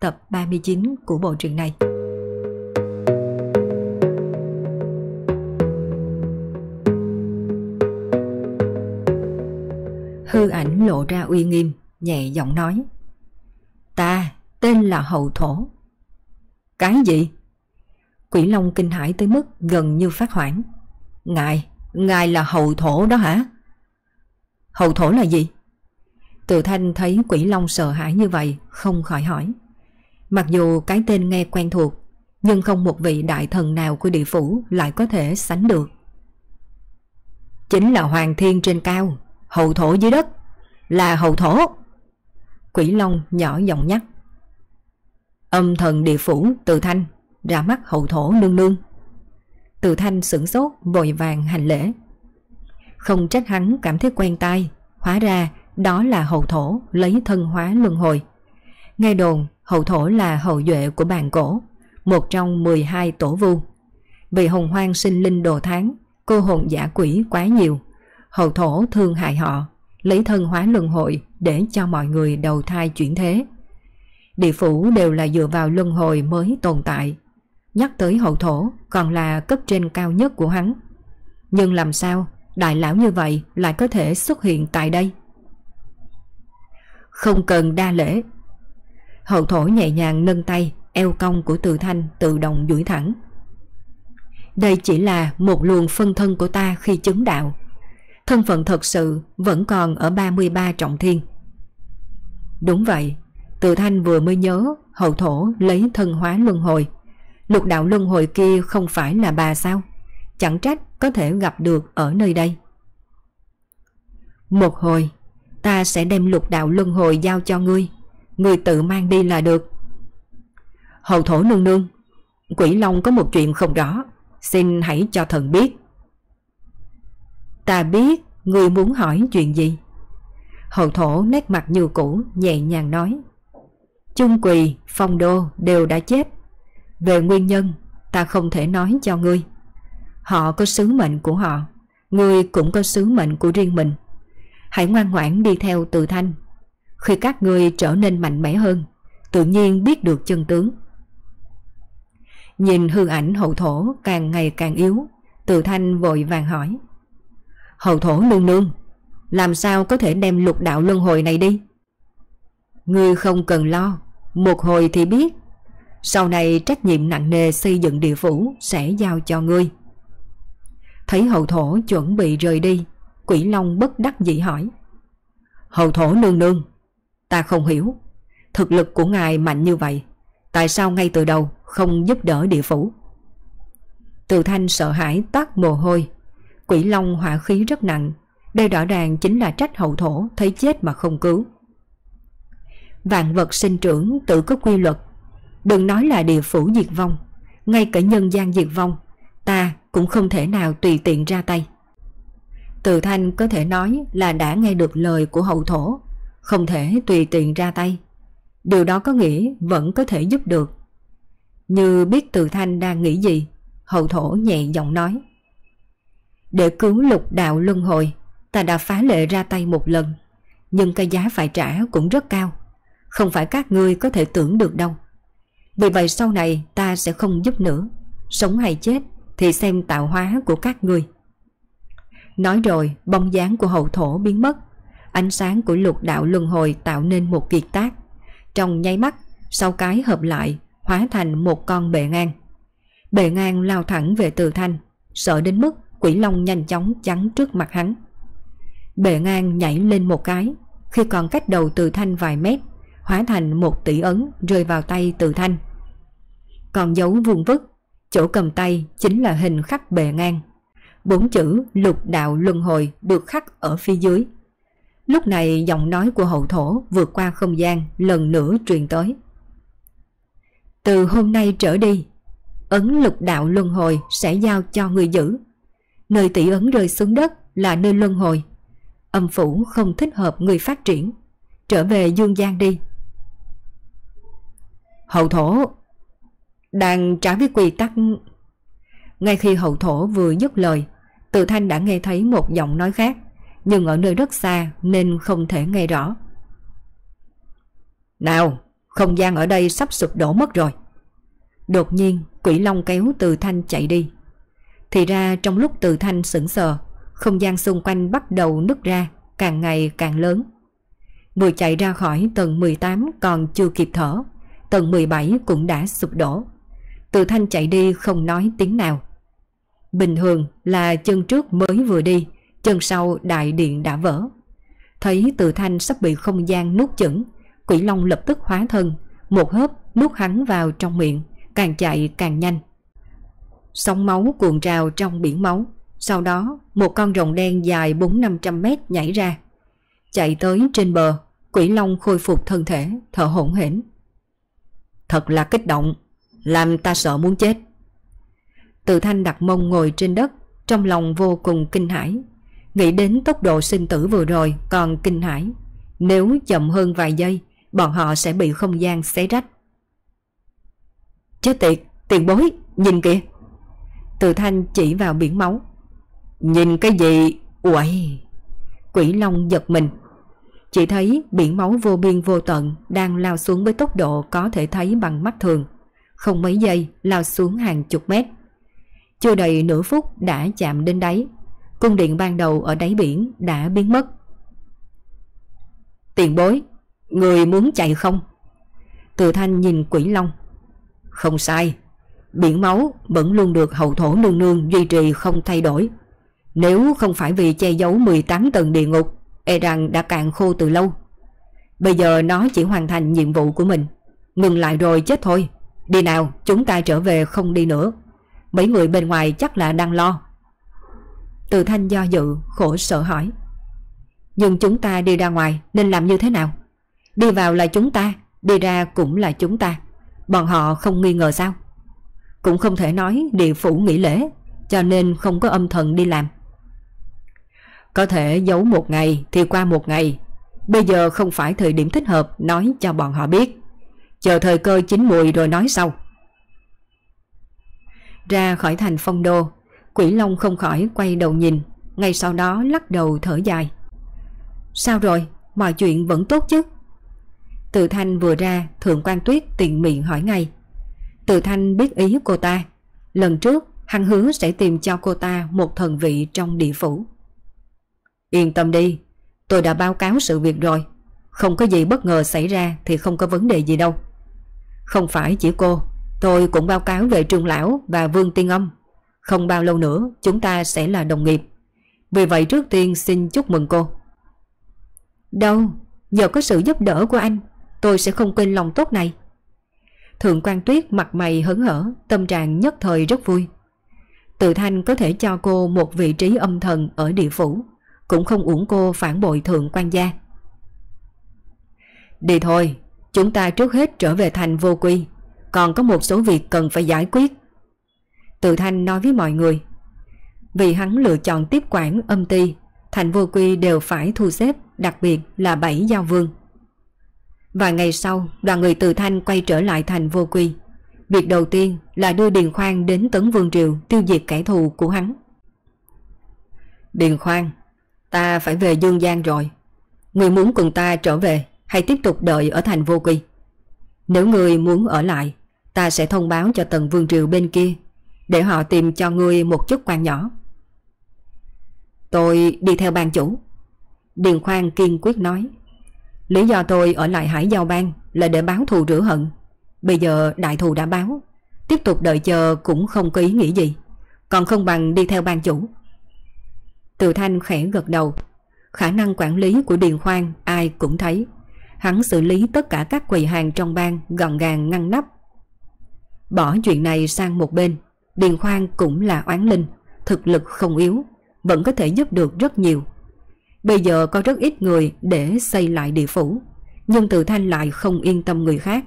tập 39 của bộ truyện này. Hư ảnh lộ ra uy nghiêm, nhẹ giọng nói. Ta tên là Hậu Thổ. Cái gì? Quỷ Long kinh hãi tới mức gần như phát hoảng. Ngài, ngài là Hậu Thổ đó hả? Hậu Thổ là gì? Từ thanh thấy quỷ long sợ hãi như vậy Không khỏi hỏi Mặc dù cái tên nghe quen thuộc, Nhưng không một vị đại thần nào của địa phủ Lại có thể sánh được. Chính là hoàng thiên trên cao, Hậu thổ dưới đất. Là hậu thổ. Quỷ long nhỏ giọng nhắc. Âm thần địa phủ từ thanh Ra mắt hậu thổ nương nương. Từ thanh sửng sốt, Vội vàng hành lễ. Không trách hắn cảm thấy quen tai, Hóa ra đó là hậu thổ lấy thân hóa luân hồi. Nghe đồn hậu thổ là hậu duệ của bàn cổ, một trong 12 tổ vu. Vì hồng hoang sinh linh đồ tháng, cô hồn giả quỷ quá nhiều. Hậu thổ thương hại họ, lấy thân hóa luân hồi để cho mọi người đầu thai chuyển thế. Địa phủ đều là dựa vào luân hồi mới tồn tại. Nhắc tới hậu thổ còn là cấp trên cao nhất của hắn. Nhưng làm sao đại lão như vậy lại có thể xuất hiện tại đây? Không cần đa lễ Hậu thổ nhẹ nhàng nâng tay, Eo cong của từ thanh tự động duỗi thẳng. Đây chỉ là một luồng phân thân của ta khi chứng đạo. Thân phận thật sự vẫn còn ở 33 trọng thiên. Đúng vậy, Từ thanh vừa mới nhớ, Hậu thổ lấy thân hóa luân hồi. Lục đạo luân hồi kia không phải là bà sao? Chẳng trách có thể gặp được ở nơi đây. Một hồi, Ta sẽ đem lục đạo luân hồi giao cho ngươi người tự mang đi là được. Hậu thổ nương nương Quỷ Long có một chuyện không rõ Xin hãy cho thần biết. Ta biết người muốn hỏi chuyện gì? Hậu thổ nét mặt như cũ Nhẹ nhàng nói. Trung quỳ, phong đô đều đã chết. Về nguyên nhân Ta không thể nói cho ngươi. Họ có sứ mệnh của họ Ngươi cũng có sứ mệnh của riêng mình. Hãy ngoan ngoãn đi theo từ thanh. Khi các ngươi trở nên mạnh mẽ hơn, Tự nhiên biết được chân tướng. Nhìn hư ảnh hậu thổ càng ngày càng yếu, Từ thanh vội vàng hỏi, Hậu thổ nương nương Làm sao có thể đem lục đạo luân hồi này đi? Ngươi không cần lo, Một hồi thì biết. Sau này trách nhiệm nặng nề xây dựng địa phủ Sẽ giao cho ngươi. Thấy hậu thổ chuẩn bị rời đi, Quỷ Long bất đắc dĩ hỏi, Hậu thổ nương nương Ta không hiểu. Thực lực của ngài mạnh như vậy Tại sao ngay từ đầu không giúp đỡ địa phủ? Từ thanh sợ hãi toát mồ hôi. Quỷ Long hỏa khí rất nặng. Đây rõ ràng chính là trách hậu thổ Thấy chết mà không cứu. Vạn vật sinh trưởng tự có quy luật. Đừng nói là địa phủ diệt vong Ngay cả nhân gian diệt vong Ta cũng không thể nào tùy tiện ra tay. Từ thanh có thể nói là đã nghe được lời của hậu thổ, không thể tùy tiện ra tay. Điều đó có nghĩa vẫn có thể giúp được. Như biết từ thanh đang nghĩ gì, hậu thổ nhẹ giọng nói. Để cứu lục đạo luân hồi, ta đã phá lệ ra tay một lần, nhưng cái giá phải trả cũng rất cao. Không phải các ngươi có thể tưởng được đâu. Vì vậy sau này ta sẽ không giúp nữa, sống hay chết thì xem tạo hóa của các ngươi. Nói rồi bóng dáng của hậu thổ biến mất Ánh sáng của lục đạo luân hồi tạo nên một kiệt tác. Trong nháy mắt, Sau cái hợp lại, Hóa thành một con bệ ngang. Bệ ngang lao thẳng về từ thanh, Sợ đến mức quỷ long nhanh chóng chắn trước mặt hắn. Bệ ngang nhảy lên một cái, Khi còn cách đầu từ thanh vài mét, Hóa thành một tỷ ấn rơi vào tay từ thanh. Còn dấu vuông vức, Chỗ cầm tay chính là hình khắc bệ ngang. Bốn chữ lục đạo luân hồi được khắc ở phía dưới. Lúc này giọng nói của hậu thổ vượt qua không gian lần nữa truyền tới. Từ hôm nay trở đi, ấn lục đạo luân hồi sẽ giao cho người giữ. Nơi tỷ ấn rơi xuống đất là nơi luân hồi. Âm phủ không thích hợp người phát triển. Trở về dương gian đi. Hậu thổ đang trái với quy tắc. Ngay khi hậu thổ vừa dứt lời, Từ Thanh đã nghe thấy một giọng nói khác, nhưng ở nơi rất xa nên không thể nghe rõ. Nào, không gian ở đây sắp sụp đổ mất rồi. Đột nhiên, quỷ long kéo Từ Thanh chạy đi. Thì ra trong lúc Từ Thanh sững sờ, không gian xung quanh bắt đầu nứt ra, càng ngày càng lớn. Vừa chạy ra khỏi tầng 18 còn chưa kịp thở, tầng 17 cũng đã sụp đổ. Từ Thanh chạy đi không nói tiếng nào. Bình thường là chân trước mới vừa đi, chân sau đại điện đã vỡ. Thấy Từ Thanh sắp bị không gian nuốt chửng, Quỷ Long lập tức hóa thân, một hớp nuốt hắn vào trong miệng, càng chạy càng nhanh. Sóng máu cuồn trào trong biển máu, sau đó một con rồng đen dài 4-500 mét nhảy ra. Chạy tới trên bờ, Quỷ Long khôi phục thân thể, thở hổn hển. Thật là kích động, làm ta sợ muốn chết. Từ thanh đặt mông ngồi trên đất, trong lòng vô cùng kinh hãi. Nghĩ đến tốc độ sinh tử vừa rồi còn kinh hãi. Nếu chậm hơn vài giây, bọn họ sẽ bị không gian xé rách. Chết tiệt, tiền bối, nhìn kìa. Từ thanh chỉ vào biển máu. Nhìn cái gì? Uầy! Quỷ Long giật mình. Chỉ thấy biển máu vô biên vô tận đang lao xuống với tốc độ có thể thấy bằng mắt thường không mấy giây lao xuống hàng chục mét. Chưa đầy nửa phút đã chạm đến đáy. Cung điện ban đầu ở đáy biển đã biến mất. Tiền bối, người muốn chạy không? Từ thanh nhìn quỷ long. Không sai, biển máu vẫn luôn được hậu thổ nương nương duy trì không thay đổi. Nếu không phải vì che giấu 18 tầng địa ngục, e rằng đã cạn khô từ lâu. Bây giờ nó chỉ hoàn thành nhiệm vụ của mình. Ngừng lại rồi chết thôi. Đi nào chúng ta trở về không đi nữa Mấy người bên ngoài chắc là đang lo từ thanh do dự, Khổ sợ hỏi. Nhưng chúng ta đi ra ngoài nên làm như thế nào? Đi vào là chúng ta, Đi ra cũng là chúng ta. Bọn họ không nghi ngờ sao? Cũng không thể nói địa phủ nghỉ lễ, Cho nên không có âm thần đi làm. Có thể giấu một ngày Thì qua một ngày. Bây giờ không phải thời điểm thích hợp Nói cho bọn họ biết. Chờ thời cơ chín mùi rồi nói sau. Ra khỏi thành phong đô Quỷ Long không khỏi quay đầu nhìn Ngay sau đó lắc đầu thở dài. Sao rồi? Mọi chuyện vẫn tốt chứ? Từ Thanh vừa ra Thượng quan Tuyết tiện miệng hỏi ngay. Từ Thanh biết ý cô ta. Lần trước hắn hứa sẽ tìm cho cô ta Một thần vị trong địa phủ. Yên tâm đi Tôi đã báo cáo sự việc rồi. Không có gì bất ngờ xảy ra Thì không có vấn đề gì đâu. Không phải chỉ cô, tôi cũng báo cáo về trường Lão và Vương Tiên Âm. Không bao lâu nữa chúng ta sẽ là đồng nghiệp. Vì vậy trước tiên xin chúc mừng cô. Đâu, nhờ có sự giúp đỡ của anh, tôi sẽ không quên lòng tốt này. Thượng quan Tuyết mặt mày hớn hở, tâm trạng nhất thời rất vui. Tự thanh có thể cho cô một vị trí âm thần ở địa phủ, cũng không uổng cô phản bội thượng quan gia. Đi thôi, Chúng ta trước hết trở về thành vô quy Còn có một số việc cần phải giải quyết từ thanh nói với mọi người Vì hắn lựa chọn tiếp quản âm ty Thành vô quy đều phải thu xếp Đặc biệt là bảy giao vương Và ngày sau Đoàn người từ thanh quay trở lại thành vô quy Việc đầu tiên là đưa Điền Khoan đến Tấn Vương Triều tiêu diệt kẻ thù của hắn. Điền Khoan, ta phải về Dương Giang rồi. Người muốn cùng ta trở về hay tiếp tục đợi ở thành vô quy. Nếu người muốn ở lại, ta sẽ thông báo cho tầng vương triều bên kia, để họ tìm cho ngươi một chút quan nhỏ. Tôi đi theo ban chủ. Điền Khoan kiên quyết nói. Lý do tôi ở lại Hải Giao Bang là để báo thù rửa hận. Bây giờ đại thù đã báo, tiếp tục đợi chờ cũng không có ý nghĩ gì, còn không bằng đi theo ban chủ. Từ Thanh khẽ gật đầu, khả năng quản lý của Điền Khoan ai cũng thấy. Hắn xử lý tất cả các quầy hàng trong bang gọn gàng ngăn nắp. Bỏ chuyện này sang một bên, Điền Khoan cũng là oán linh, thực lực không yếu, vẫn có thể giúp được rất nhiều. Bây giờ có rất ít người để xây lại địa phủ, nhưng Từ Thanh lại không yên tâm người khác,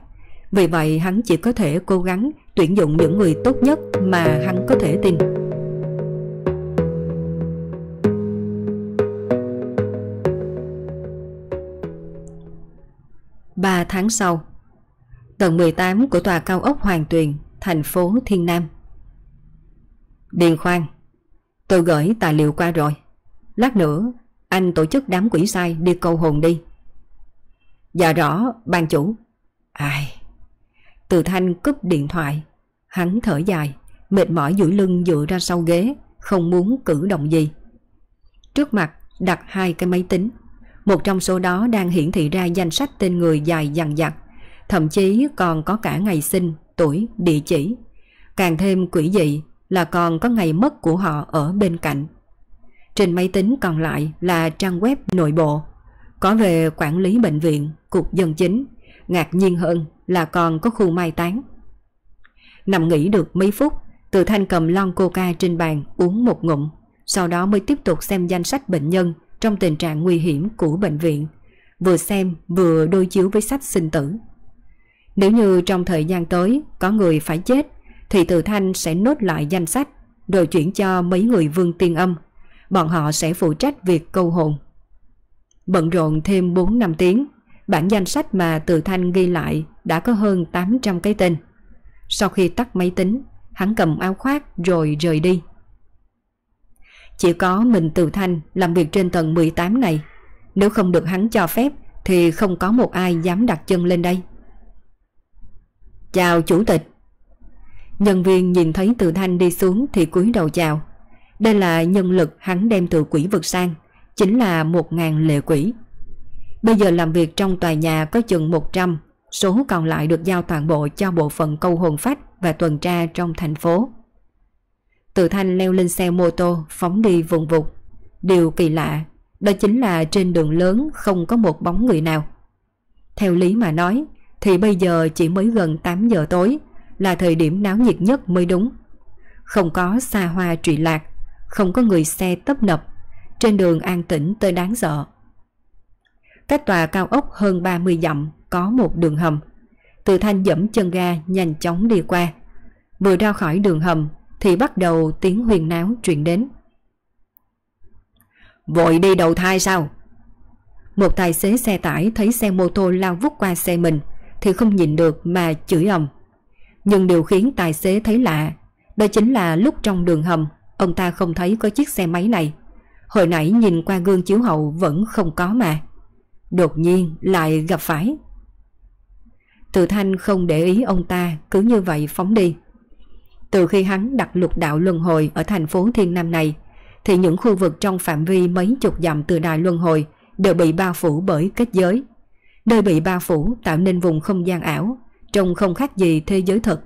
Vì vậy hắn chỉ có thể cố gắng tuyển dụng những người tốt nhất mà hắn có thể tin. Ba tháng sau Tầng 18 của tòa cao ốc Hoàng Tuyền, thành phố Thiên Nam Điền khoan Tôi gửi tài liệu qua rồi. Lát nữa anh tổ chức đám quỷ sai đi câu hồn đi. Dạ rõ ban chủ. Ai Từ thanh cúp điện thoại Hắn thở dài Mệt mỏi duỗi lưng dựa ra sau ghế Không muốn cử động gì. Trước mặt đặt hai cái máy tính Một trong số đó đang hiển thị ra danh sách tên người dài dằng dặc Thậm chí còn có cả ngày sinh, tuổi, địa chỉ. Càng thêm quỷ dị là còn có ngày mất của họ ở bên cạnh trên máy tính còn lại là trang web nội bộ, có về quản lý bệnh viện, cục dân chính, ngạc nhiên hơn là còn có khu mai táng. Nằm nghỉ được mấy phút, Từ Thanh cầm lon coca trên bàn uống một ngụm, sau đó mới tiếp tục xem danh sách bệnh nhân trong tình trạng nguy hiểm của bệnh viện, vừa xem vừa đối chiếu với sách sinh tử. Nếu như trong thời gian tới có người phải chết, thì Từ Thanh sẽ nốt lại danh sách, rồi chuyển cho mấy người vương tiên âm bọn họ sẽ phụ trách việc câu hồn. Bận rộn thêm 4 năm tiếng, bản danh sách mà Từ Thanh ghi lại đã có hơn 800 cái tên. Sau khi tắt máy tính, hắn cầm áo khoác rồi rời đi. Chỉ có mình Từ Thanh làm việc trên tầng 18 này. Nếu không được hắn cho phép thì không có một ai dám đặt chân lên đây. Chào chủ tịch. Nhân viên nhìn thấy Từ Thanh đi xuống thì cúi đầu chào. Đây là nhân lực hắn đem từ quỷ vực sang, chính là một ngàn lệ quỷ. Bây giờ làm việc trong tòa nhà có chừng 100, số còn lại được giao toàn bộ cho bộ phận câu hồn phách và tuần tra trong thành phố. Từ thanh leo lên xe mô tô phóng đi vùng vụt. Điều kỳ lạ, đó chính là trên đường lớn không có một bóng người nào. Theo lý mà nói, thì bây giờ chỉ mới gần 8 giờ tối, là thời điểm náo nhiệt nhất mới đúng. Không có xa hoa trụy lạc, không có người xe tấp nập, trên đường an tĩnh tới đáng sợ. Cách tòa cao ốc hơn 30 dặm có một đường hầm. Từ thanh dẫm chân ga nhanh chóng đi qua. Vừa ra khỏi đường hầm thì bắt đầu tiếng huyền náo truyền đến. Vội đi đầu thai sao? Một tài xế xe tải thấy xe mô tô lao vút qua xe mình thì không nhìn được mà chửi ầm. Nhưng điều khiến tài xế thấy lạ, đó chính là lúc trong đường hầm, Ông ta không thấy có chiếc xe máy này. Hồi nãy nhìn qua gương chiếu hậu vẫn không có mà. Đột nhiên lại gặp phải. Từ thanh không để ý ông ta, Cứ như vậy phóng đi. Từ khi hắn đặt lục đạo luân hồi Ở thành phố Thiên Nam này, Thì những khu vực trong phạm vi mấy chục dặm từ đài luân hồi Đều bị bao phủ bởi kết giới. Nơi bị bao phủ tạo nên vùng không gian ảo Trông không khác gì thế giới thật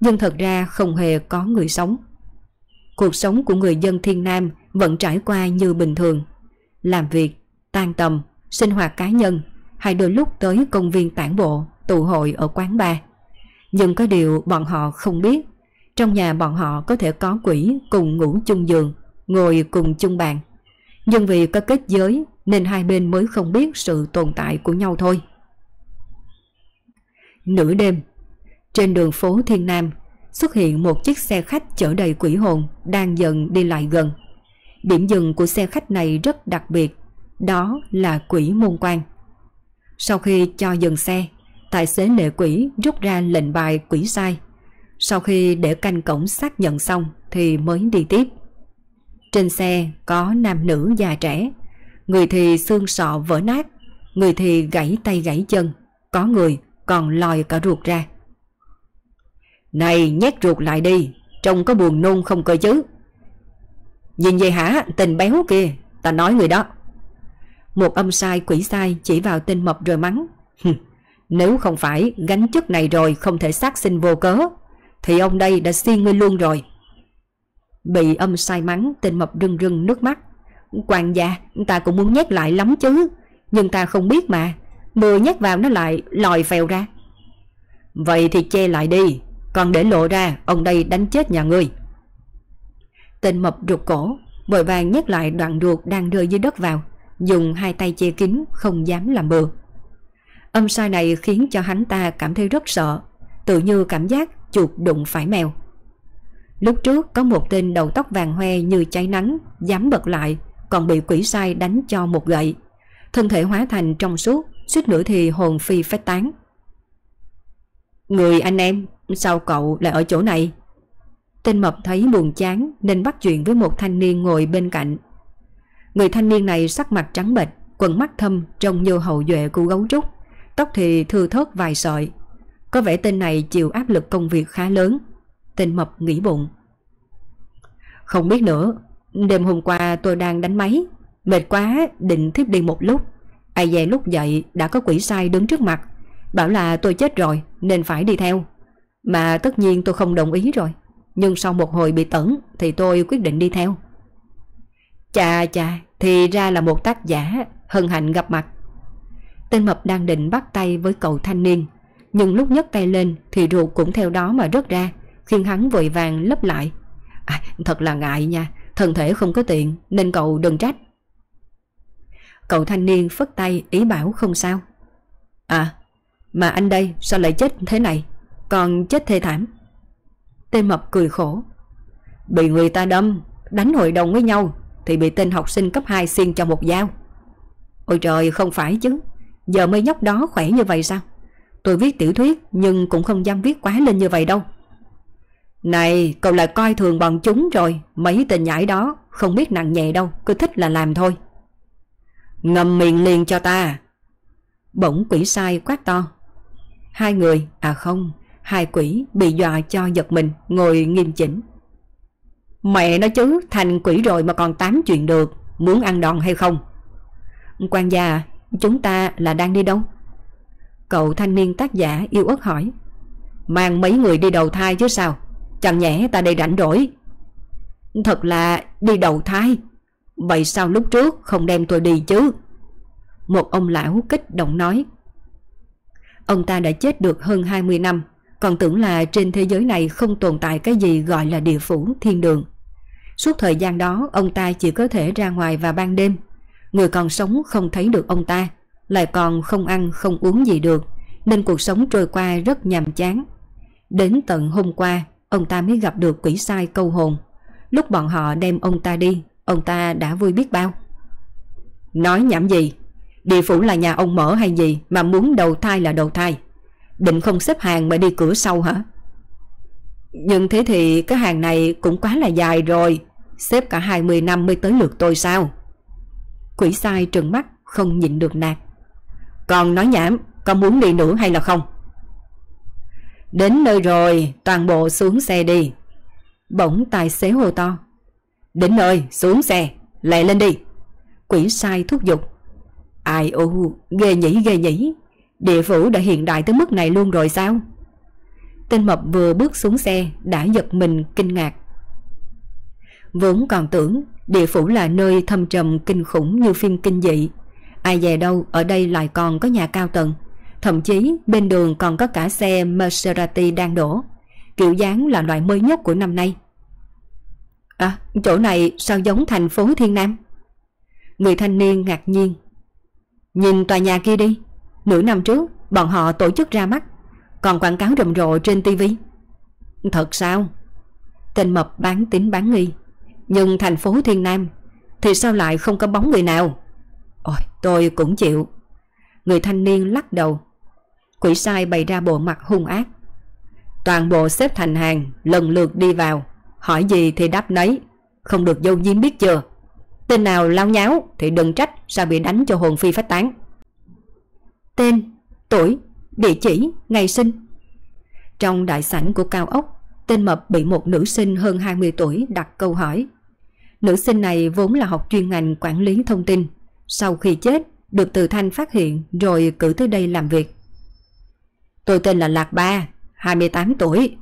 Nhưng thật ra không hề có người sống cuộc sống của người dân thiên nam vẫn trải qua như bình thường. Làm việc, tan tầm, sinh hoạt cá nhân hay đôi lúc tới công viên tản bộ, tụ hội ở quán bar. Nhưng có điều bọn họ không biết, trong nhà bọn họ có thể có quỷ cùng ngủ chung giường, ngồi cùng chung bàn. Nhưng vì có kết giới nên hai bên mới không biết sự tồn tại của nhau thôi. Nửa đêm, trên đường phố Thiên Nam xuất hiện một chiếc xe khách chở đầy quỷ hồn đang dần đi lại gần. Điểm dừng của xe khách này rất đặc biệt, đó là quỷ môn quan. Sau khi cho dừng xe, tài xế lệ quỷ rút ra lệnh bài quỷ sai. Sau khi để canh cổng xác nhận xong thì mới đi tiếp. Trên xe có nam nữ già trẻ, người thì xương sọ vỡ nát, người thì gãy tay gãy chân, có người còn lòi cả ruột ra. Này, nhét ruột lại đi, Trông có buồn nôn không cơ chứ? Nhìn vậy hả, Tình béo kia, Ta nói người đó. Một âm sai quỷ sai chỉ vào tên mập rồi mắng. Nếu không phải gánh chức này rồi Không thể sát sinh vô cớ, Thì ông đây đã xiên ngươi luôn rồi. Bị âm sai mắng, Tên mập rưng rưng nước mắt. Quàng gia, ta cũng muốn nhét lại lắm chứ, Nhưng ta không biết mà. Mưa nhét vào nó lại lòi phèo ra Vậy thì che lại đi còn để lộ ra ông đây đánh chết nhà ngươi Tên mập rụt cổ Vội vàng nhét lại đoạn ruột đang rơi dưới đất vào Dùng hai tay che kín Không dám làm bừa Âm sai này khiến cho hắn ta cảm thấy rất sợ, tự như cảm giác chuột đụng phải mèo. Lúc trước có một tên đầu tóc vàng hoe như cháy nắng, dám bật lại, còn bị quỷ sai đánh cho một gậy. Thân thể hóa thành trong suốt, suýt nữa thì hồn phi phách tán. Người anh em, sao cậu lại ở chỗ này? Tên mập thấy buồn chán nên bắt chuyện với một thanh niên ngồi bên cạnh. Người thanh niên này sắc mặt trắng bệch, quần mắt thâm trông như hậu duệ của gấu trúc, tóc thì thưa thớt vài sợi. Có vẻ tên này chịu áp lực công việc khá lớn. Tên mập nghĩ bụng. Không biết nữa, đêm hôm qua tôi đang đánh máy, mệt quá định thiếp đi một lúc. Ai về lúc dậy đã có quỷ sai đứng trước mặt, bảo là tôi chết rồi nên phải đi theo. Mà tất nhiên tôi không đồng ý rồi, nhưng sau một hồi bị tẩn thì tôi quyết định đi theo. Chà chà, thì ra là một tác giả, hân hạnh gặp mặt. Tên mập đang định bắt tay với cậu thanh niên, nhưng lúc nhấc tay lên thì ruột cũng theo đó mà rớt ra, khiến hắn vội vàng lấp lại. À, thật là ngại nha, thân thể không có tiện nên cậu đừng trách. Cậu thanh niên phất tay ý bảo không sao. À, mà anh đây sao lại chết thế này, còn chết thê thảm. Tên mập cười khổ. Bị người ta đâm, đánh hội đồng với nhau thì bị tên học sinh cấp 2 xiên cho một dao. Ôi trời không phải chứ, giờ mấy nhóc đó khỏe như vậy sao? Tôi viết tiểu thuyết nhưng cũng không dám viết quá lên như vậy đâu. Này, cậu lại coi thường bọn chúng rồi, mấy tên nhãi đó không biết nặng nhẹ đâu, cứ thích là làm thôi. Ngầm miệng liền cho ta. Bỗng quỷ sai quát to. Hai người, à không, hai quỷ bị dọa cho giật mình, ngồi nghiêm chỉnh. Mẹ nó chứ, thành quỷ rồi mà còn tám chuyện được, muốn ăn đòn hay không? quan gia, chúng ta là đang đi đâu? Cậu thanh niên tác giả yêu ớt hỏi. Mang mấy người đi đầu thai chứ sao? Chẳng nhẽ ta đây rảnh rỗi. Thật là đi đầu thai. Vậy sao lúc trước không đem tôi đi chứ? Một ông lão kích động nói. Ông ta đã chết được hơn 20 năm, còn tưởng là trên thế giới này không tồn tại cái gì gọi là địa phủ thiên đường. Suốt thời gian đó ông ta chỉ có thể ra ngoài vào ban đêm. Người còn sống không thấy được ông ta, lại còn không ăn không uống gì được, nên cuộc sống trôi qua rất nhàm chán. Đến tận hôm qua, ông ta mới gặp được quỷ sai câu hồn. Lúc bọn họ đem ông ta đi, ông ta đã vui biết bao. Nói nhảm gì? Địa phủ là nhà ông mở hay gì mà muốn đầu thai là đầu thai? Định không xếp hàng mà đi cửa sau hả? Nhưng thế thì cái hàng này cũng quá là dài rồi Xếp cả 20 năm mới tới lượt tôi sao Quỷ sai trừng mắt, Không nhịn được nạt Còn nói nhảm, Có muốn đi nữa hay là không Đến nơi rồi, Toàn bộ xuống xe đi Bỗng tài xế hồ to Đến nơi, xuống xe Lẹ lên đi Quỷ sai thúc giục Ai ô ghê nhỉ ghê nhỉ Địa phủ đã hiện đại tới mức này luôn rồi sao Tên mập vừa bước xuống xe, đã giật mình kinh ngạc. Vốn còn tưởng địa phủ là nơi thâm trầm kinh khủng như phim kinh dị. Ai về đâu, ở đây lại còn có nhà cao tầng. Thậm chí bên đường còn có cả xe Maserati đang đổ. Kiểu dáng là loại mới nhất của năm nay. À, chỗ này sao giống thành phố Thiên Nam? Người thanh niên ngạc nhiên. Nhìn tòa nhà kia đi. Nửa năm trước, bọn họ tổ chức ra mắt còn quảng cáo rầm rộ trên tivi Thật sao? Tên mập bán tính bán nghi Nhưng thành phố Thiên Nam Thì sao lại không có bóng người nào Ôi tôi cũng chịu Người thanh niên lắc đầu Quỷ sai bày ra bộ mặt hung ác Toàn bộ xếp thành hàng Lần lượt đi vào Hỏi gì thì đáp nấy Không được dâu diếm biết chưa Tên nào lao nháo thì đừng trách Sao bị đánh cho hồn phi phách tán Tên, tuổi, địa chỉ, ngày sinh. Trong đại sảnh của cao ốc, tên mập bị một nữ sinh hơn 20 tuổi đặt câu hỏi. Nữ sinh này vốn là học chuyên ngành quản lý thông tin. Sau khi chết, được Từ Thanh phát hiện rồi cử tới đây làm việc. Tôi tên là Lạc Ba, 28 tuổi.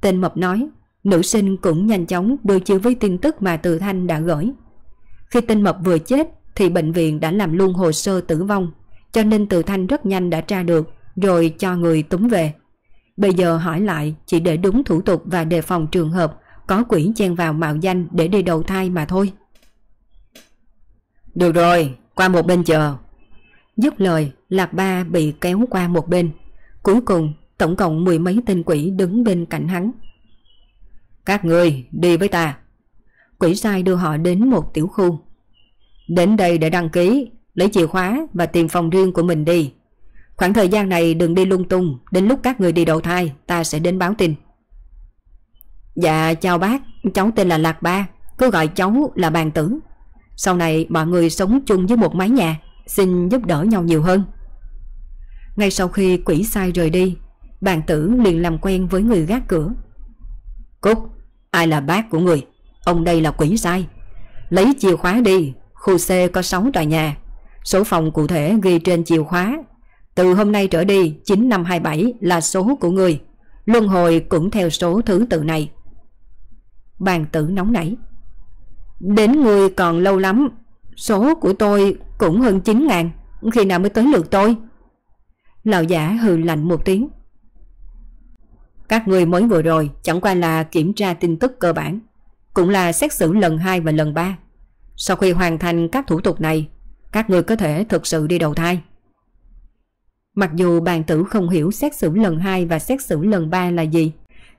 Tên mập nói, nữ sinh cũng nhanh chóng đối chiếu với tin tức mà Từ Thanh đã gửi. Khi tên mập vừa chết thì bệnh viện đã làm luôn hồ sơ tử vong, cho nên Từ Thanh rất nhanh đã tra được rồi cho người túm về. Bây giờ hỏi lại chỉ để đúng thủ tục và đề phòng trường hợp có quỷ chen vào mạo danh để đi đầu thai mà thôi. Được rồi, qua một bên chờ. Dứt lời, Lạc Ba bị kéo qua một bên. Cuối cùng, tổng cộng mười mấy tên quỷ đứng bên cạnh hắn. Các người đi với ta. Quỷ sai đưa họ đến một tiểu khu. Đến đây để đăng ký, lấy chìa khóa và tìm phòng riêng của mình đi. Khoảng thời gian này đừng đi lung tung, đến lúc các người đi đầu thai, ta sẽ đến báo tin. Dạ chào bác, cháu tên là Lạc Ba, cứ gọi cháu là bàn tử. Sau này mọi người sống chung với một mái nhà, xin giúp đỡ nhau nhiều hơn. Ngay sau khi quỷ sai rời đi, bàn tử liền làm quen với người gác cửa. Cúc, ai là bác của người? Ông đây là quỷ sai. Lấy chìa khóa đi, khu C có 6 tòa nhà. Số phòng cụ thể ghi trên chìa khóa. Từ hôm nay trở đi, 9527 là số của người. Luân hồi cũng theo số thứ tự này. Bàn tử nóng nảy. Đến người còn lâu lắm, số của tôi cũng hơn 9 ngàn, khi nào mới tới lượt tôi? Lão giả hừ lạnh một tiếng. Các người mới vừa rồi chẳng qua là kiểm tra tin tức cơ bản, cũng là xét xử lần 2 và lần 3. Sau khi hoàn thành các thủ tục này, các người có thể thực sự đi đầu thai. Mặc dù bàn tử không hiểu xét xử lần 2 và xét xử lần 3 là gì,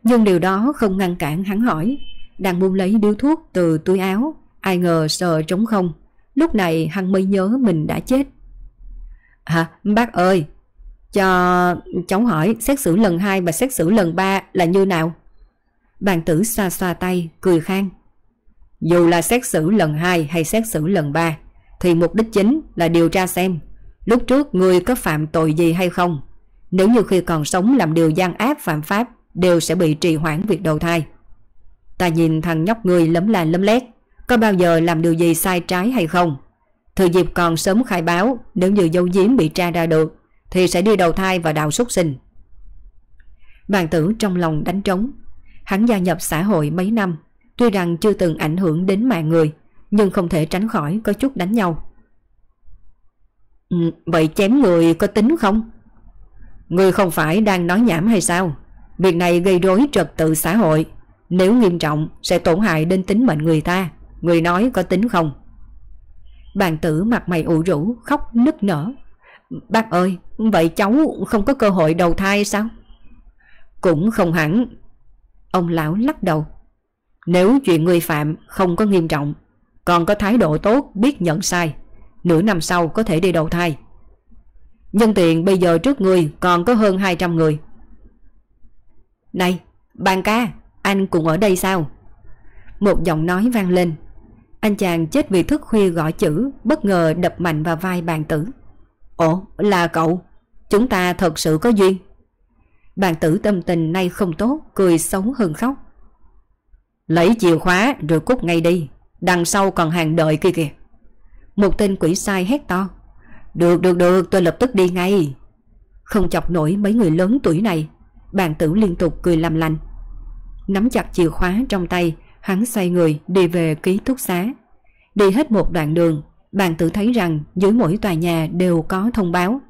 nhưng điều đó không ngăn cản hắn hỏi. Đang buông lấy điếu thuốc từ túi áo, ai ngờ sợ trống không. Lúc này hắn mới nhớ mình đã chết. Hả, bác ơi, cho cháu hỏi xét xử lần 2 và xét xử lần 3 là như nào? Bàn tử xoa xoa tay, cười khang. Dù là xét xử lần 2 hay xét xử lần 3, thì mục đích chính là điều tra xem lúc trước người có phạm tội gì hay không. Nếu như khi còn sống làm điều gian ác phạm pháp, đều sẽ bị trì hoãn việc đầu thai. Ta nhìn thằng nhóc người lấm là lấm lét, có bao giờ làm điều gì sai trái hay không? Thừa dịp còn sớm khai báo, nếu như dấu diếm bị tra ra được, thì sẽ đi đầu thai và đào súc sinh. Bàn tử trong lòng đánh trống. Hắn gia nhập xã hội mấy năm, tuy rằng chưa từng ảnh hưởng đến mạng người, nhưng không thể tránh khỏi có chút đánh nhau. Ừ, vậy chém người có tính không? Người không phải đang nói nhảm hay sao? Việc này gây rối trật tự xã hội. Nếu nghiêm trọng sẽ tổn hại đến tính mệnh người ta. Người nói có tính không? Bàn tử mặt mày ủ rũ khóc nức nở. Bác ơi, vậy cháu không có cơ hội đầu thai sao? Cũng không hẳn. Ông lão lắc đầu. Nếu chuyện người phạm không có nghiêm trọng, còn có thái độ tốt biết nhận sai, nửa năm sau có thể đi đầu thai. Nhân tiện bây giờ trước người còn có hơn 200 người. Này, bàn ca, anh cũng ở đây sao? Một giọng nói vang lên. Anh chàng chết vì thức khuya gõ chữ, bất ngờ đập mạnh vào vai bàn tử. Ồ, là cậu. Chúng ta thật sự có duyên. Bàn tử tâm tình nay không tốt, cười xấu hơn khóc. Lấy chìa khóa rồi cút ngay đi, đằng sau còn hàng đợi kia kìa. Một tên quỷ sai hét to. Được, được, được, tôi lập tức đi ngay. Không chọc nổi mấy người lớn tuổi này, bàn tử liên tục cười làm lành. Nắm chặt chìa khóa trong tay, hắn xoay người đi về ký túc xá. Đi hết một đoạn đường, bạn tự thấy rằng dưới mỗi tòa nhà đều có thông báo.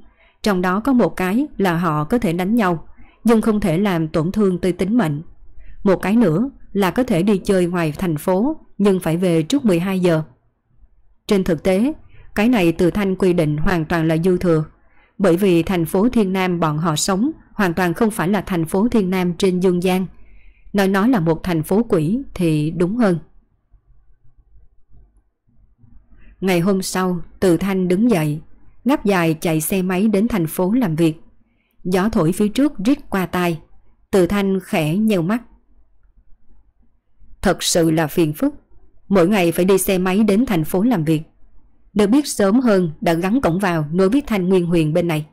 Trong đó có một cái là họ có thể đánh nhau, nhưng không thể làm tổn thương tới tính mệnh. Một cái nữa là có thể đi chơi ngoài thành phố, nhưng phải về trước 12 giờ. Trên thực tế, cái này từ thanh quy định hoàn toàn là dư thừa. Bởi vì thành phố Thiên Nam bọn họ sống hoàn toàn không phải là thành phố Thiên Nam trên dương gian. Nói nói là một thành phố quỷ thì đúng hơn. Ngày hôm sau, Từ Thanh đứng dậy, ngáp dài chạy xe máy đến thành phố làm việc. Gió thổi phía trước rít qua tai, Từ Thanh khẽ nheo mắt. Thật sự là phiền phức, mỗi ngày phải đi xe máy đến thành phố làm việc. Được biết sớm hơn đã gắn cổng vào nối với Thanh Nguyên Huyền bên này.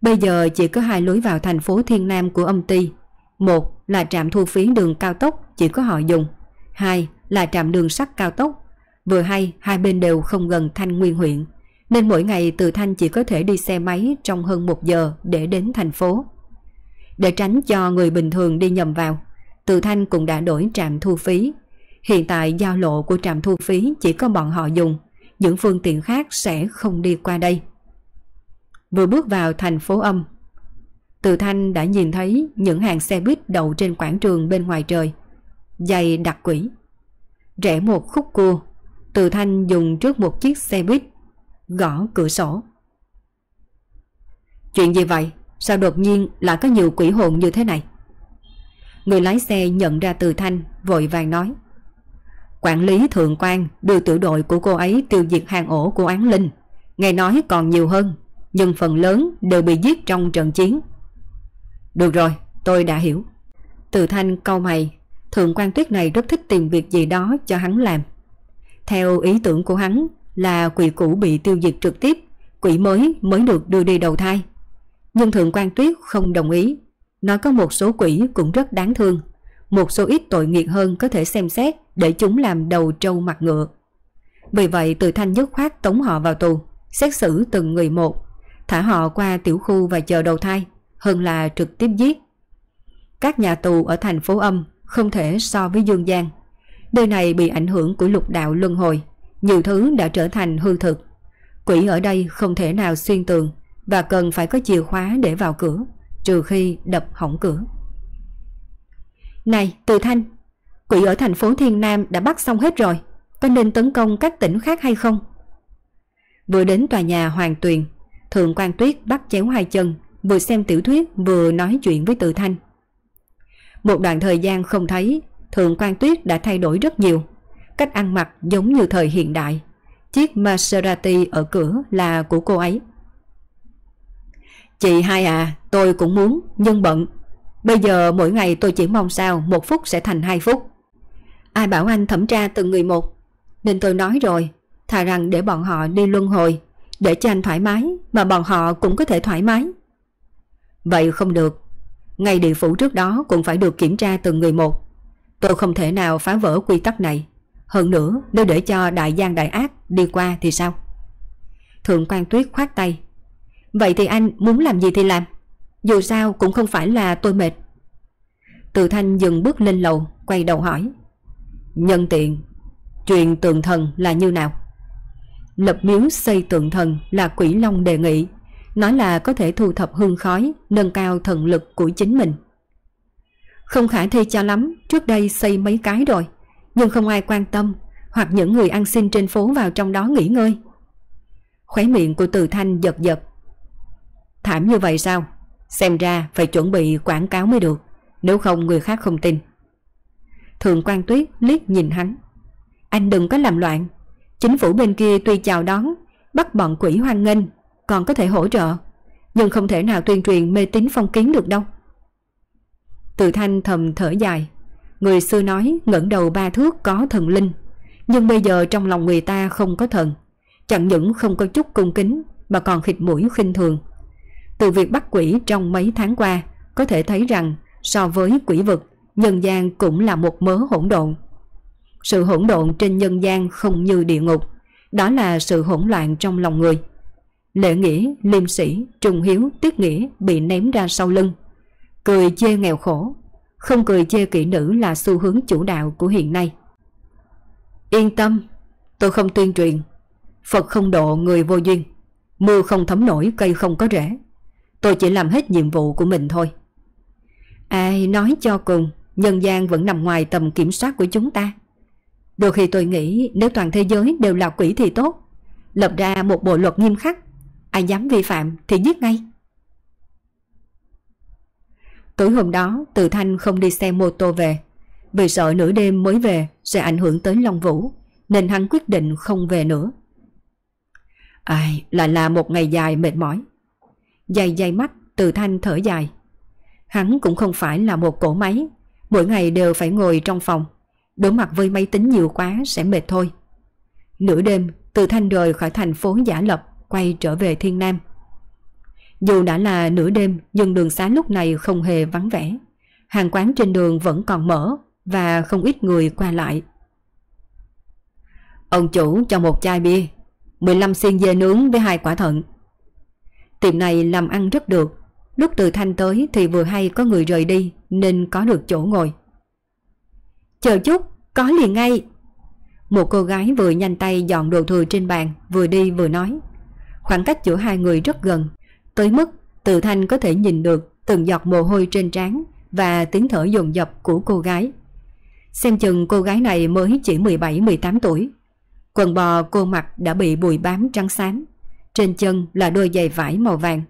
Bây giờ chỉ có hai lối vào thành phố Thiên Nam của âm ty. Một là trạm thu phí đường cao tốc chỉ có họ dùng. Hai là trạm đường sắt cao tốc Vừa hay, hai bên đều không gần Thanh Nguyên huyện, Nên mỗi ngày từ Thanh chỉ có thể đi xe máy trong hơn một giờ để đến thành phố. Để tránh cho người bình thường đi nhầm vào, Từ Thanh cũng đã đổi trạm thu phí. Hiện tại giao lộ của trạm thu phí chỉ có bọn họ dùng, Những phương tiện khác sẽ không đi qua đây. Vừa bước vào thành phố âm, Từ Thanh đã nhìn thấy những hàng xe buýt đậu trên quảng trường bên ngoài trời, Dày đặc quỷ. Rẽ một khúc cua từ Thanh dùng trước một chiếc xe buýt, gõ cửa sổ. Chuyện gì vậy? Sao đột nhiên lại có nhiều quỷ hồn như thế này? Người lái xe nhận ra từ thanh Vội vàng nói Quản lý thượng quan đưa tiểu đội của cô ấy tiêu diệt hàng ổ của án linh Nghe nói còn nhiều hơn Nhưng phần lớn đều bị giết trong trận chiến Được rồi tôi đã hiểu Từ thanh câu mày Thượng quan tuyết này rất thích tìm việc gì đó cho hắn làm theo ý tưởng của hắn là quỷ cũ bị tiêu diệt trực tiếp, Quỷ mới mới được đưa đi đầu thai. Nhưng thượng quan tuyết không đồng ý. Nói có một số quỷ cũng rất đáng thương, Một số ít tội nghiệt hơn có thể xem xét Để chúng làm đầu trâu mặt ngựa. Vì vậy, từ thanh nhất khoát tống họ vào tù, Xét xử từng người một, Thả họ qua tiểu khu và chờ đầu thai, Hơn là trực tiếp giết. Các nhà tù ở thành phố âm Không thể so với Dương Giang. Nơi này bị ảnh hưởng của lục đạo luân hồi Nhiều thứ đã trở thành hư thực Quỷ ở đây không thể nào xuyên tường Và cần phải có chìa khóa để vào cửa trừ khi đập hỏng cửa. Này, Từ Thanh, quỷ ở thành phố Thiên Nam đã bắt xong hết rồi, có nên tấn công các tỉnh khác hay không? Vừa đến tòa nhà Hoàng Tuyền, Thượng quan Tuyết bắt chéo hai chân, vừa xem tiểu thuyết vừa nói chuyện với Từ Thanh. Một đoạn thời gian không thấy, Thượng quan Tuyết đã thay đổi rất nhiều, cách ăn mặc giống như thời hiện đại. Chiếc Maserati ở cửa là của cô ấy. Chị hai à, tôi cũng muốn, nhưng bận. Bây giờ mỗi ngày tôi chỉ mong sao một phút sẽ thành hai phút. Ai bảo anh thẩm tra từng người một. Nên tôi nói rồi, thà rằng để bọn họ đi luân hồi, để cho anh thoải mái, mà bọn họ cũng có thể thoải mái. Vậy không được. Ngay địa phủ trước đó cũng phải được kiểm tra từng người một. Tôi không thể nào phá vỡ quy tắc này. Hơn nữa, nếu để cho đại gian đại ác đi qua thì sao? Thượng quan tuyết khoát tay. Vậy thì anh muốn làm gì thì làm. Dù sao cũng không phải là tôi mệt. Từ thanh dừng bước lên lầu Quay đầu hỏi. Nhân tiện Chuyện tượng thần là như nào? Lập miếu xây tượng thần là quỷ long đề nghị. Nói là có thể thu thập hương khói Nâng cao thần lực của chính mình. Không khả thi cho lắm, Trước đây xây mấy cái rồi. Nhưng không ai quan tâm, Hoặc những người ăn xin trên phố vào trong đó nghỉ ngơi. Khóe miệng của từ thanh giật giật. Thảm như vậy sao? Xem ra phải chuẩn bị quảng cáo mới được, Nếu không người khác không tin. Thượng quan tuyết liếc nhìn hắn. Anh đừng có làm loạn. Chính phủ bên kia tuy chào đón, Bắt bọn quỷ hoan nghênh, Còn có thể hỗ trợ. Nhưng không thể nào tuyên truyền mê tín phong kiến được đâu. Từ thanh thầm thở dài Người xưa nói ngẩng đầu ba thước có thần linh Nhưng bây giờ trong lòng người ta không có thần Chẳng những không có chút cung kính Mà còn khịt mũi khinh thường từ việc bắt quỷ trong mấy tháng qua, có thể thấy rằng so với quỷ vực, nhân gian cũng là một mớ hỗn độn. Sự hỗn độn trên nhân gian không như địa ngục, đó là sự hỗn loạn trong lòng người. Lễ nghĩa, liêm sĩ, trùng hiếu, tiết nghĩa bị ném ra sau lưng. Cười chê nghèo khổ, không cười chê kỹ nữ là xu hướng chủ đạo của hiện nay. Yên tâm, tôi không tuyên truyền. Phật không độ người vô duyên. Mưa không thấm nổi cây không có rễ. Tôi chỉ làm hết nhiệm vụ của mình thôi. Ai nói cho cùng, nhân gian vẫn nằm ngoài tầm kiểm soát của chúng ta. Đôi khi tôi nghĩ nếu toàn thế giới đều là quỷ thì tốt. Lập ra một bộ luật nghiêm khắc. Ai dám vi phạm thì giết ngay. Tối hôm đó, Từ Thanh không đi xe mô tô về. Vì sợ nửa đêm mới về sẽ ảnh hưởng tới Long Vũ, nên hắn quyết định không về nữa. Ai, lại là một ngày dài mệt mỏi. Dày dày mắt từ thanh thở dài Hắn cũng không phải là một cổ máy Mỗi ngày đều phải ngồi trong phòng Đối mặt với máy tính nhiều quá sẽ mệt thôi Nửa đêm Từ thanh rời khỏi thành phố Giả Lập Quay trở về Thiên Nam dù đã là nửa đêm Nhưng đường xá lúc này không hề vắng vẻ. Hàng quán trên đường vẫn còn mở Và không ít người qua lại. Ông chủ cho một chai bia 15 xiên dê nướng với hai quả thận. Tiệm này làm ăn rất được. Lúc từ thanh tới thì vừa hay có người rời đi Nên có được chỗ ngồi. Chờ chút, có liền ngay. Một cô gái vừa nhanh tay dọn đồ thừa trên bàn Vừa đi vừa nói. Khoảng cách giữa hai người rất gần. Tới mức từ thanh có thể nhìn được Từng giọt mồ hôi trên trán Và tiếng thở dồn dập của cô gái Xem chừng cô gái này mới chỉ 17-18 tuổi Quần bò cô mặc đã bị bụi bám trắng xám, trên chân là đôi giày vải màu vàng.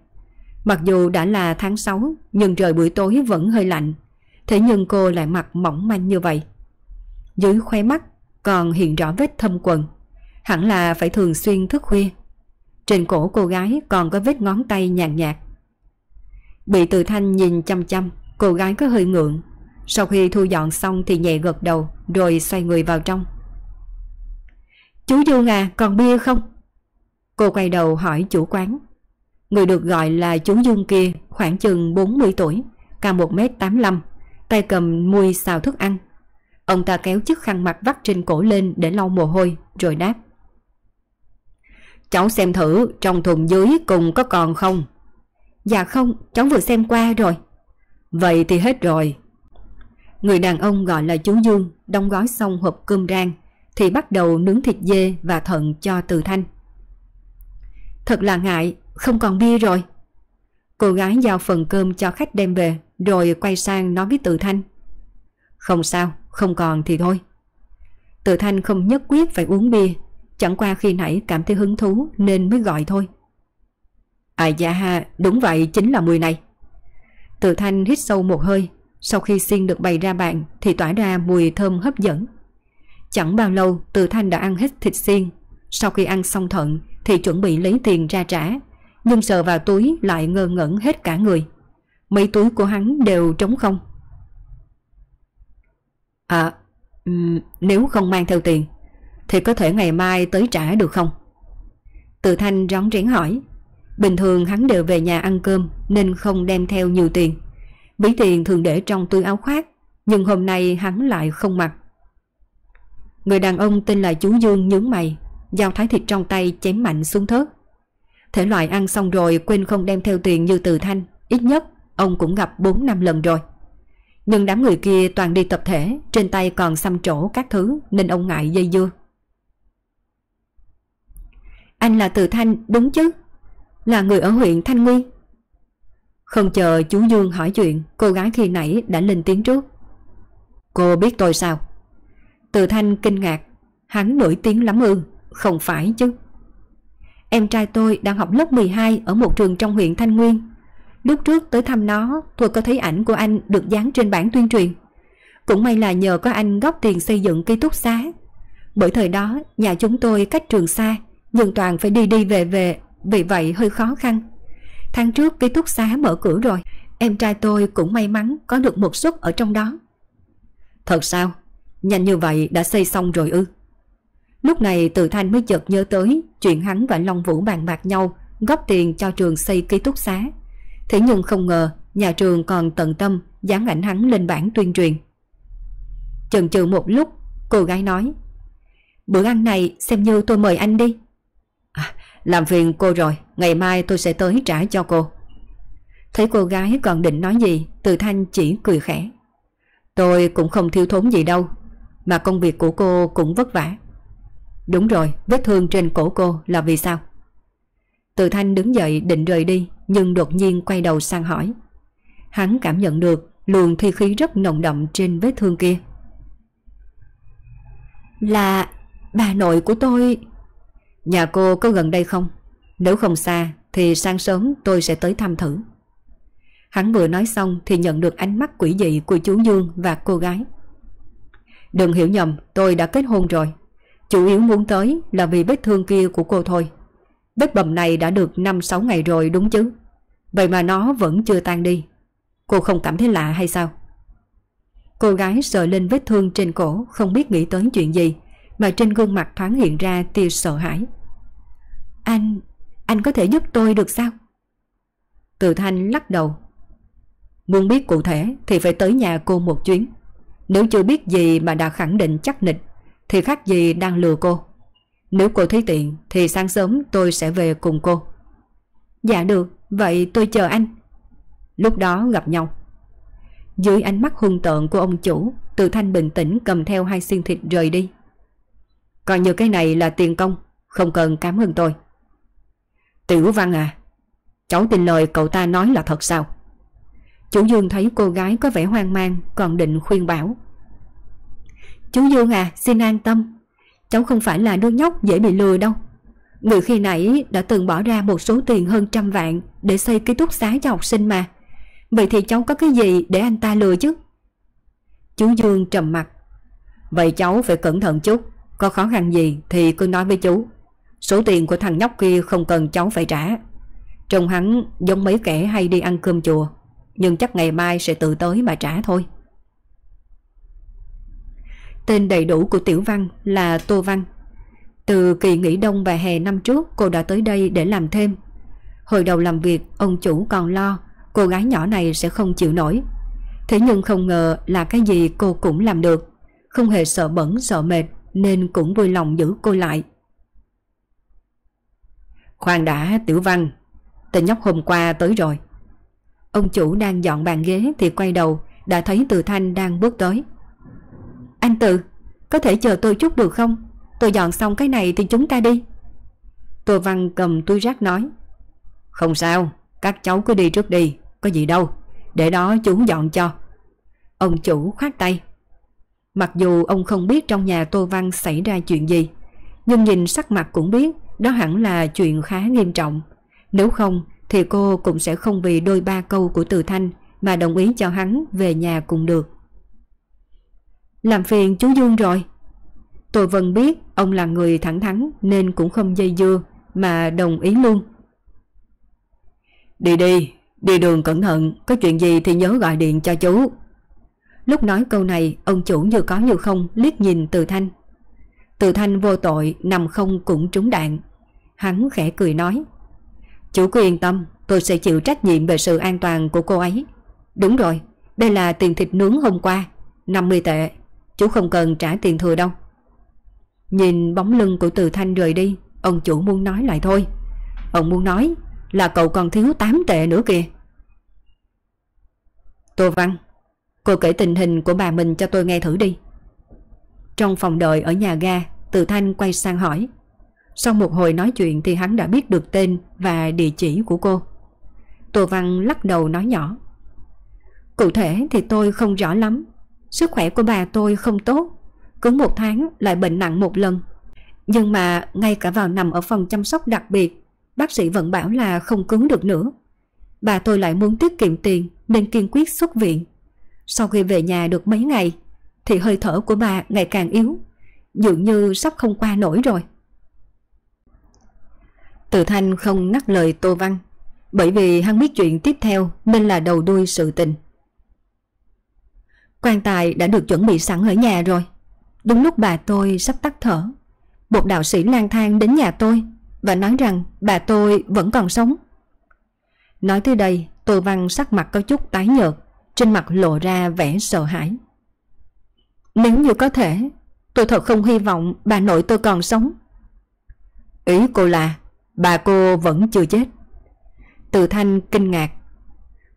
Mặc dù đã là tháng 6 nhưng trời buổi tối vẫn hơi lạnh. Thế nhưng cô lại mặc mỏng manh như vậy. Dưới khóe mắt còn hiện rõ vết thâm quần. Hẳn là phải thường xuyên thức khuya. Trên cổ cô gái còn có vết ngón tay nhàn nhạt, nhạt. Bị từ thanh nhìn chăm chăm, cô gái có hơi ngượng. Sau khi thu dọn xong thì nhẹ gật đầu rồi xoay người vào trong. Chú Dương à, còn bia không? Cô quay đầu hỏi chủ quán. Người được gọi là chú Dương kia khoảng chừng 40 tuổi, cao 1m85, tay cầm mui xào thức ăn. Ông ta kéo chiếc khăn mặt vắt trên cổ lên để lau mồ hôi rồi đáp. Cháu xem thử trong thùng dưới cùng có còn không? Dạ không, cháu vừa xem qua rồi. Vậy thì hết rồi. Người đàn ông gọi là chú Dương đóng gói xong hộp cơm rang thì bắt đầu nướng thịt dê và thận cho Từ Thanh. Thật là ngại, không còn bia rồi. Cô gái giao phần cơm cho khách đem về rồi quay sang nói với Từ Thanh. Không sao, không còn thì thôi. Từ Thanh không nhất quyết phải uống bia, chẳng qua khi nãy cảm thấy hứng thú nên mới gọi thôi. À dạ ha, đúng vậy chính là mùi này. Từ Thanh hít sâu một hơi, sau khi xiên được bày ra bàn thì tỏa ra mùi thơm hấp dẫn. Chẳng bao lâu Từ Thanh đã ăn hết thịt xiên, sau khi ăn xong thận thì chuẩn bị lấy tiền ra trả, nhưng sờ vào túi lại ngơ ngẩn hết cả người. Mấy túi của hắn đều trống không. À, um, nếu không mang theo tiền thì có thể ngày mai tới trả được không? Từ Thanh rón rén hỏi. Bình thường hắn đều về nhà ăn cơm nên không đem theo nhiều tiền. Ví tiền thường để trong túi áo khoác, nhưng hôm nay hắn lại không mặc. Người đàn ông tên là chú Dương nhướng mày, dao thái thịt trong tay chém mạnh xuống thớt. Thể loại ăn xong rồi quên không đem theo tiền như từ thanh, ít nhất ông cũng gặp 4 năm lần rồi. Nhưng đám người kia toàn đi tập thể, trên tay còn xăm trổ các thứ nên ông ngại dây dưa. Anh là Từ Thanh đúng chứ? Là người ở huyện Thanh Nguyên. Không chờ chú Dương hỏi chuyện, cô gái khi nãy đã lên tiếng trước. Cô biết tôi sao? Từ Thanh kinh ngạc, hắn nổi tiếng lắm ư, không phải chứ. Em trai tôi đang học lớp 12 ở một trường trong huyện Thanh Nguyên. Lúc trước tới thăm nó, tôi có thấy ảnh của anh được dán trên bảng tuyên truyền. Cũng may là nhờ có anh góp tiền xây dựng ký túc xá. Bởi thời đó, nhà chúng tôi cách trường xa, nhưng toàn phải đi đi về về, vì vậy hơi khó khăn. Tháng trước ký túc xá mở cửa rồi, em trai tôi cũng may mắn có được một suất ở trong đó. Thật sao? Nhanh như vậy đã xây xong rồi ư? Lúc này Từ Thanh mới chợt nhớ tới chuyện hắn và Long Vũ bàn bạc nhau góp tiền cho trường xây ký túc xá. Thế nhưng không ngờ nhà trường còn tận tâm dán ảnh hắn lên bảng tuyên truyền. Chần chừ một lúc, cô gái nói Bữa ăn này xem như tôi mời anh đi. Làm phiền cô rồi, ngày mai tôi sẽ tới trả cho cô. Thấy cô gái còn định nói gì, Từ Thanh chỉ cười khẽ. Tôi cũng không thiếu thốn gì đâu, mà công việc của cô cũng vất vả. Đúng rồi, vết thương trên cổ cô là vì sao? Từ Thanh đứng dậy định rời đi nhưng đột nhiên quay đầu sang hỏi. Hắn cảm nhận được luồng thi khí rất nồng đậm trên vết thương kia. Là bà nội của tôi... Nhà cô có gần đây không? Nếu không xa thì sáng sớm tôi sẽ tới thăm thử. Hắn vừa nói xong thì nhận được ánh mắt quỷ dị của chú Dương và cô gái. Đừng hiểu nhầm, tôi đã kết hôn rồi. Chủ yếu muốn tới là vì vết thương kia của cô thôi. Vết bầm này đã được 5-6 ngày rồi đúng chứ? Vậy mà nó vẫn chưa tan đi. Cô không cảm thấy lạ hay sao? Cô gái sờ lên vết thương trên cổ không biết nghĩ tới chuyện gì mà trên gương mặt thoáng hiện ra tia sợ hãi. Anh, anh có thể giúp tôi được sao? Từ thanh lắc đầu. Muốn biết cụ thể thì phải tới nhà cô một chuyến. Nếu chưa biết gì mà đã khẳng định chắc nịch thì khác gì đang lừa cô. Nếu cô thấy tiện thì sáng sớm tôi sẽ về cùng cô. Dạ được, vậy tôi chờ anh. Lúc đó gặp nhau. Dưới ánh mắt hung tợn của ông chủ, Từ Thanh bình tĩnh cầm theo hai xiên thịt rời đi. Coi như cái này là tiền công, không cần cảm ơn tôi. Tiểu Văn à, cháu tin lời cậu ta nói là thật sao? Chủ Dương thấy cô gái có vẻ hoang mang còn định khuyên bảo. Chú Dương à, xin an tâm. Cháu không phải là đứa nhóc dễ bị lừa đâu. Người khi nãy đã từng bỏ ra một số tiền hơn trăm vạn để xây ký túc xá cho học sinh mà. Vậy thì cháu có cái gì để anh ta lừa chứ? Chú Dương trầm mặt. Vậy cháu phải cẩn thận chút, có khó khăn gì thì cứ nói với chú. Số tiền của thằng nhóc kia không cần cháu phải trả. Trông hắn giống mấy kẻ hay đi ăn cơm chùa, nhưng chắc ngày mai sẽ tự tới mà trả thôi. Tên đầy đủ của Tiểu Văn là Tô Văn. Từ kỳ nghỉ đông và hè năm trước cô đã tới đây để làm thêm. Hồi đầu làm việc ông chủ còn lo cô gái nhỏ này sẽ không chịu nổi. Thế nhưng không ngờ là cái gì cô cũng làm được. Không hề sợ bẩn sợ mệt nên cũng vui lòng giữ cô lại. Khoan đã Tiểu Văn, tên nhóc hôm qua tới rồi. Ông chủ đang dọn bàn ghế thì quay đầu đã thấy Từ Thanh đang bước tới. Anh Từ, có thể chờ tôi chút được không? Tôi dọn xong cái này thì chúng ta đi. Tô Văn cầm túi rác nói. Không sao, các cháu cứ đi trước đi, có gì đâu, để đó chú dọn cho. Ông chủ khoát tay. Mặc dù ông không biết trong nhà Tô Văn xảy ra chuyện gì, nhưng nhìn sắc mặt cũng biết đó hẳn là chuyện khá nghiêm trọng. Nếu không thì cô cũng sẽ không vì đôi ba câu của Từ Thanh mà đồng ý cho hắn về nhà cùng được. Làm phiền chú Dương rồi. Tôi vẫn biết ông là người thẳng thắn nên cũng không dây dưa mà đồng ý luôn. Đi đi, đi đường cẩn thận, có chuyện gì thì nhớ gọi điện cho chú. Lúc nói câu này, ông chủ như có như không liếc nhìn Từ Thanh. Từ Thanh vô tội, nằm không cũng trúng đạn. Hắn khẽ cười nói. chủ cứ yên tâm, tôi sẽ chịu trách nhiệm về sự an toàn của cô ấy. Đúng rồi, đây là tiền thịt nướng hôm qua, 50 tệ. Chú không cần trả tiền thừa đâu. Nhìn bóng lưng của Từ Thanh rời đi, ông chủ muốn nói lại thôi. Ông muốn nói là cậu còn thiếu 8 tệ nữa kìa. Tô Văn, cô kể tình hình của bà mình cho tôi nghe thử đi. Trong phòng đợi ở nhà ga, Từ Thanh quay sang hỏi. Sau một hồi nói chuyện thì hắn đã biết được tên và địa chỉ của cô. Tô Văn lắc đầu nói nhỏ. Cụ thể thì tôi không rõ lắm. Sức khỏe của bà tôi không tốt. Cứ một tháng lại bệnh nặng một lần. Nhưng mà ngay cả vào nằm ở phòng chăm sóc đặc biệt, bác sĩ vẫn bảo là không cứu được nữa. Bà tôi lại muốn tiết kiệm tiền nên kiên quyết xuất viện. Sau khi về nhà được mấy ngày thì hơi thở của bà ngày càng yếu, dường như sắp không qua nổi rồi. Từ Thanh không ngắt lời Tô Văn, bởi vì hắn biết chuyện tiếp theo nên là đầu đuôi sự tình. Quan tài đã được chuẩn bị sẵn ở nhà rồi. Đúng lúc bà tôi sắp tắt thở, một đạo sĩ lang thang đến nhà tôi và nói rằng bà tôi vẫn còn sống. Nói tới đây, Tô Văn sắc mặt có chút tái nhợt, trên mặt lộ ra vẻ sợ hãi. Nếu như có thể, tôi thật không hy vọng bà nội tôi còn sống. Ý cô là bà cô vẫn chưa chết. Từ Thanh kinh ngạc.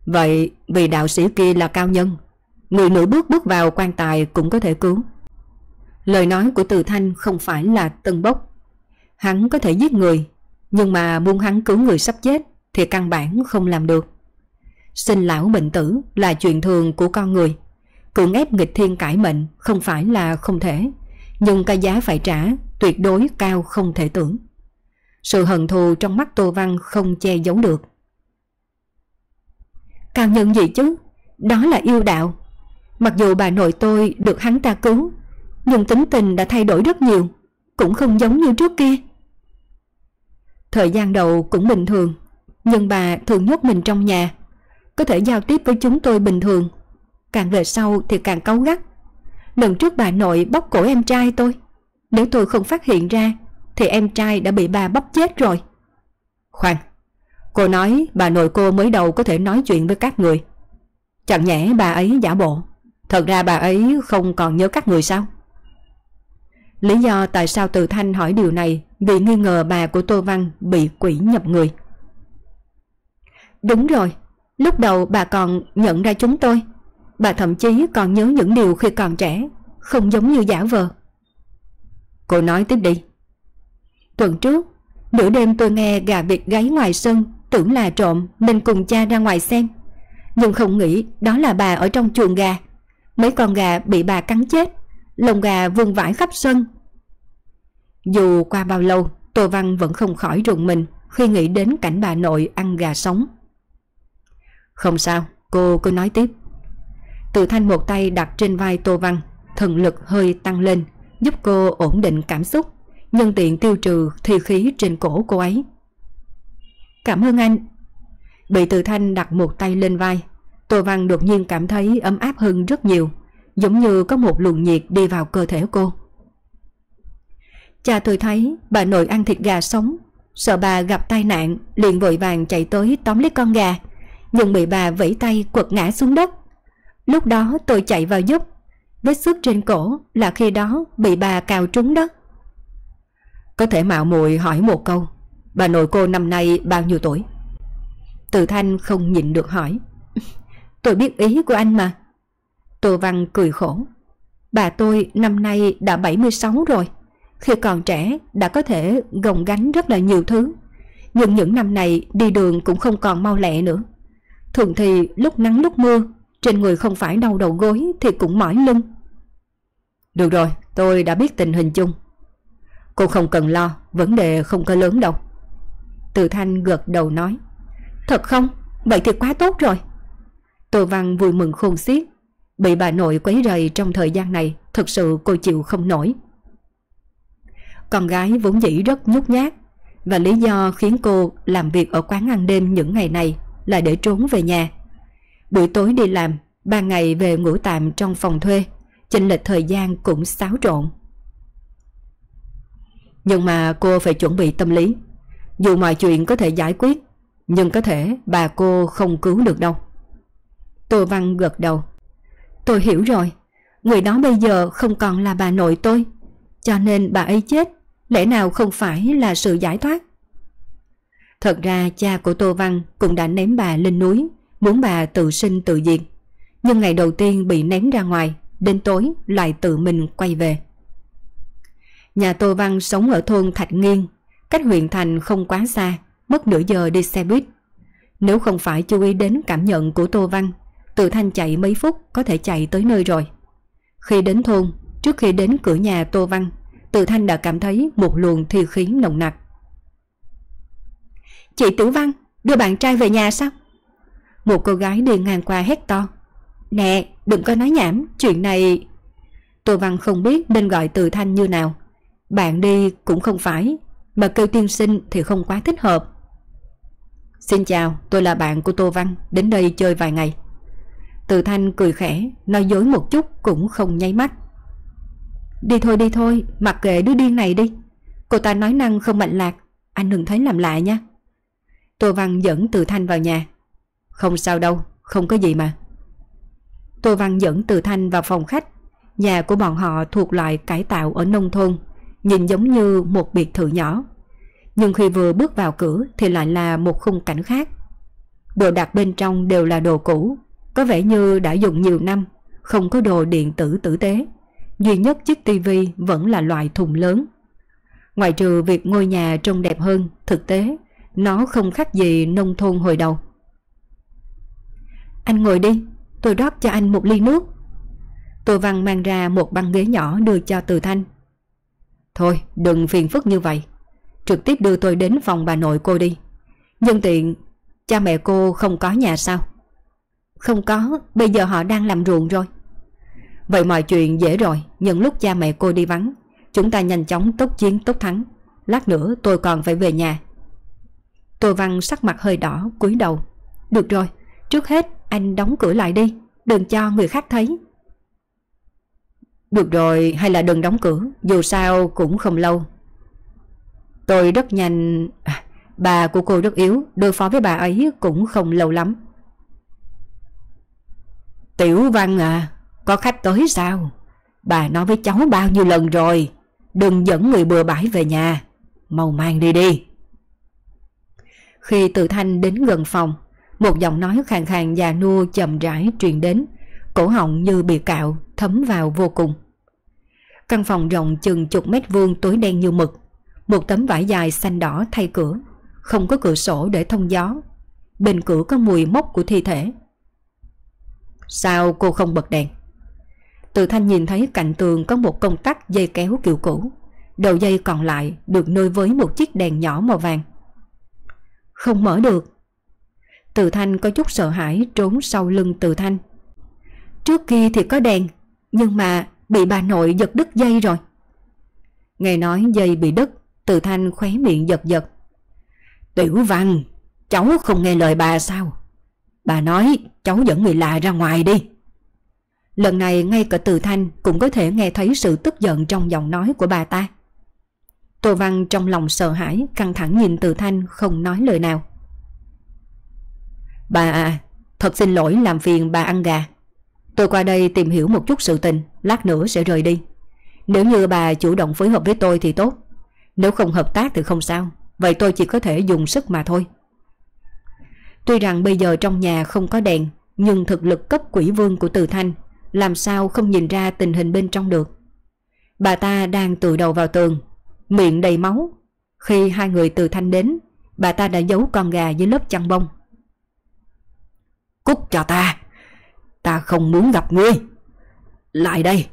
Vậy vì đạo sĩ kia là cao nhân, người nửa bước bước vào quan tài cũng có thể cứu. Lời nói của Từ Thanh không phải là tân bốc. Hắn có thể giết người, nhưng mà muốn hắn cứu người sắp chết thì căn bản không làm được. Sinh lão bệnh tử là chuyện thường của con người. Cưỡng ép nghịch thiên cải mệnh không phải là không thể, nhưng cái giá phải trả tuyệt đối cao không thể tưởng. Sự hận thù trong mắt Tô Văn không che giấu được. Cao nhân gì chứ? Đó là yêu đạo. Mặc dù bà nội tôi được hắn ta cứu, nhưng tính tình đã thay đổi rất nhiều, cũng không giống như trước kia. Thời gian đầu cũng bình thường, nhưng bà thường nhốt mình trong nhà, có thể giao tiếp với chúng tôi bình thường. Càng về sau thì càng cáu gắt. Lần trước bà nội bóc cổ em trai tôi, nếu tôi không phát hiện ra thì em trai đã bị bà bóc chết rồi. Khoan, cô nói bà nội cô mới đầu có thể nói chuyện với các người. Chẳng nhẽ bà ấy giả bộ, thật ra bà ấy không còn nhớ các người sao? Lý do tại sao Từ Thanh hỏi điều này vì nghi ngờ bà của Tô Văn bị quỷ nhập người. Đúng rồi, lúc đầu bà còn nhận ra chúng tôi. Bà thậm chí còn nhớ những điều khi còn trẻ, không giống như giả vờ. Cô nói tiếp đi. Tuần trước, nửa đêm tôi nghe gà vịt gáy ngoài sân, tưởng là trộm nên cùng cha ra ngoài xem. Nhưng không nghĩ đó là bà ở trong chuồng gà. Mấy con gà bị bà cắn chết, lồng gà vương vãi khắp sân. Dù qua bao lâu, Tô Văn vẫn không khỏi rùng mình khi nghĩ đến cảnh bà nội ăn gà sống. Không sao, cô cứ nói tiếp. Từ thanh một tay đặt trên vai Tô Văn, thần lực hơi tăng lên, giúp cô ổn định cảm xúc, nhân tiện tiêu trừ thi khí trên cổ cô ấy. Cảm ơn anh. Bị từ thanh đặt một tay lên vai, Tô Văn đột nhiên cảm thấy ấm áp hơn rất nhiều, giống như có một luồng nhiệt đi vào cơ thể cô. Cha tôi thấy bà nội ăn thịt gà sống, sợ bà gặp tai nạn, liền vội vàng chạy tới tóm lấy con gà, nhưng bị bà vẫy tay quật ngã xuống đất. Lúc đó tôi chạy vào giúp, vết xước trên cổ là khi đó bị bà cào trúng đất. Có thể mạo muội hỏi một câu, bà nội cô năm nay bao nhiêu tuổi? Từ Thanh không nhịn được hỏi. Tôi biết ý của anh mà. Tô Văn cười khổ. Bà tôi năm nay đã 76 rồi. Khi còn trẻ đã có thể gồng gánh rất là nhiều thứ. Nhưng những năm này đi đường cũng không còn mau lẹ nữa. Thường thì lúc nắng lúc mưa, trên người không phải đau đầu gối thì cũng mỏi lưng. Được rồi, tôi đã biết tình hình chung. Cô không cần lo, vấn đề không có lớn đâu. Từ Thanh gật đầu nói. Thật không? Vậy thì quá tốt rồi. Tô Văn vui mừng khôn xiết. Bị bà nội quấy rầy trong thời gian này, thật sự cô chịu không nổi. Con gái vốn dĩ rất nhút nhát, và lý do khiến cô làm việc ở quán ăn đêm những ngày này là để trốn về nhà. Buổi tối đi làm, ban ngày về ngủ tạm trong phòng thuê, chênh lệch thời gian cũng xáo trộn. Nhưng mà cô phải chuẩn bị tâm lý. Dù mọi chuyện có thể giải quyết, nhưng có thể bà cô không cứu được đâu. Tô Văn gật đầu. Tôi hiểu rồi, người đó bây giờ không còn là bà nội tôi, cho nên bà ấy chết, lẽ nào không phải là sự giải thoát? Thật ra cha của Tô Văn cũng đã ném bà lên núi, muốn bà tự sinh tự diệt. Nhưng ngày đầu tiên bị ném ra ngoài, đến tối lại tự mình quay về. Nhà Tô Văn sống ở thôn Thạch Nghiên, cách huyện thành không quá xa, mất nửa giờ đi xe buýt. Nếu không phải chú ý đến cảm nhận của Tô Văn, Tự Thanh chạy mấy phút có thể chạy tới nơi rồi. Khi đến thôn, trước khi đến cửa nhà Tô Văn, Tự Thanh đã cảm thấy một luồng thi khí nồng nặc. Chị Tử Văn, đưa bạn trai về nhà sao? Một cô gái đi ngang qua hét to. Nè, đừng có nói nhảm, chuyện này... Tô Văn không biết nên gọi Từ Thanh như nào. Bạn đi cũng không phải, mà kêu tiên sinh thì không quá thích hợp. Xin chào, tôi là bạn của Tô Văn, đến đây chơi vài ngày. Từ Thanh cười khẽ, nói dối một chút cũng không nháy mắt. Đi thôi đi thôi, mặc kệ đứa điên này đi. Cô ta nói năng không mạnh lạc, anh đừng thấy làm lạ nha. Tô Văn dẫn Từ Thanh vào nhà. Không sao đâu, không có gì mà. Tô Văn dẫn Từ Thanh vào phòng khách. Nhà của bọn họ thuộc loại cải tạo ở nông thôn, nhìn giống như một biệt thự nhỏ. Nhưng khi vừa bước vào cửa thì lại là một khung cảnh khác. Đồ đặt bên trong đều là đồ cũ, có vẻ như đã dùng nhiều năm, không có đồ điện tử tử tế. Duy nhất chiếc tivi vẫn là loại thùng lớn. Ngoài trừ việc ngôi nhà trông đẹp hơn, thực tế, nó không khác gì nông thôn hồi đầu. Anh ngồi đi, tôi rót cho anh một ly nước. Tô Văn mang ra một băng ghế nhỏ đưa cho Từ Thanh. Thôi, đừng phiền phức như vậy. Trực tiếp đưa tôi đến phòng bà nội cô đi. Nhân tiện, cha mẹ cô không có nhà sao? Không có, bây giờ họ đang làm ruộng rồi. Vậy mọi chuyện dễ rồi, nhân lúc cha mẹ cô đi vắng, chúng ta nhanh chóng tốt chiến tốt thắng. Lát nữa tôi còn phải về nhà. Tô Văn sắc mặt hơi đỏ, cúi đầu. Được rồi, trước hết anh đóng cửa lại đi, đừng cho người khác thấy. Được rồi, hay là đừng đóng cửa, dù sao cũng không lâu. Tôi rất nhanh... À, bà của cô rất yếu, đối phó với bà ấy cũng không lâu lắm. Tiểu Văn à, có khách tới sao? Bà nói với cháu bao nhiêu lần rồi, đừng dẫn người bừa bãi về nhà, mau mang đi đi. Khi Từ Thanh đến gần phòng, một giọng nói khàn khàn già nua chậm rãi truyền đến, cổ họng như bị cạo, thấm vào vô cùng. Căn phòng rộng chừng chục mét vuông tối đen như mực, một tấm vải dài xanh đỏ thay cửa, không có cửa sổ để thông gió. Bên cửa có mùi mốc của thi thể. Sao cô không bật đèn? Từ thanh nhìn thấy cạnh tường có một công tắc dây kéo kiểu cũ. đầu dây còn lại được nối với một chiếc đèn nhỏ màu vàng. Không mở được. Từ Thanh có chút sợ hãi trốn sau lưng Từ Thanh. Trước kia thì có đèn, nhưng mà bị bà nội giật đứt dây rồi. Nghe nói dây bị đứt, Từ Thanh khóe miệng giật giật. Tiểu Văn, cháu không nghe lời bà sao? Bà nói cháu dẫn người lạ ra ngoài đi. Lần này ngay cả Từ Thanh cũng có thể nghe thấy sự tức giận trong giọng nói của bà ta. Tô Văn trong lòng sợ hãi, căng thẳng nhìn Từ Thanh không nói lời nào. Bà à, thật xin lỗi làm phiền bà ăn gà. Tôi qua đây tìm hiểu một chút sự tình, lát nữa sẽ rời đi. Nếu như bà chủ động phối hợp với tôi thì tốt. Nếu không hợp tác thì không sao, vậy tôi chỉ có thể dùng sức mà thôi. Tuy rằng bây giờ trong nhà không có đèn, nhưng thực lực cấp quỷ vương của Từ Thanh làm sao không nhìn ra tình hình bên trong được. Bà ta đang từ đầu vào tường, miệng đầy máu. Khi hai người từ thanh đến, bà ta đã giấu con gà dưới lớp chăn bông. Cút cho ta, ta không muốn gặp ngươi. Lại đây,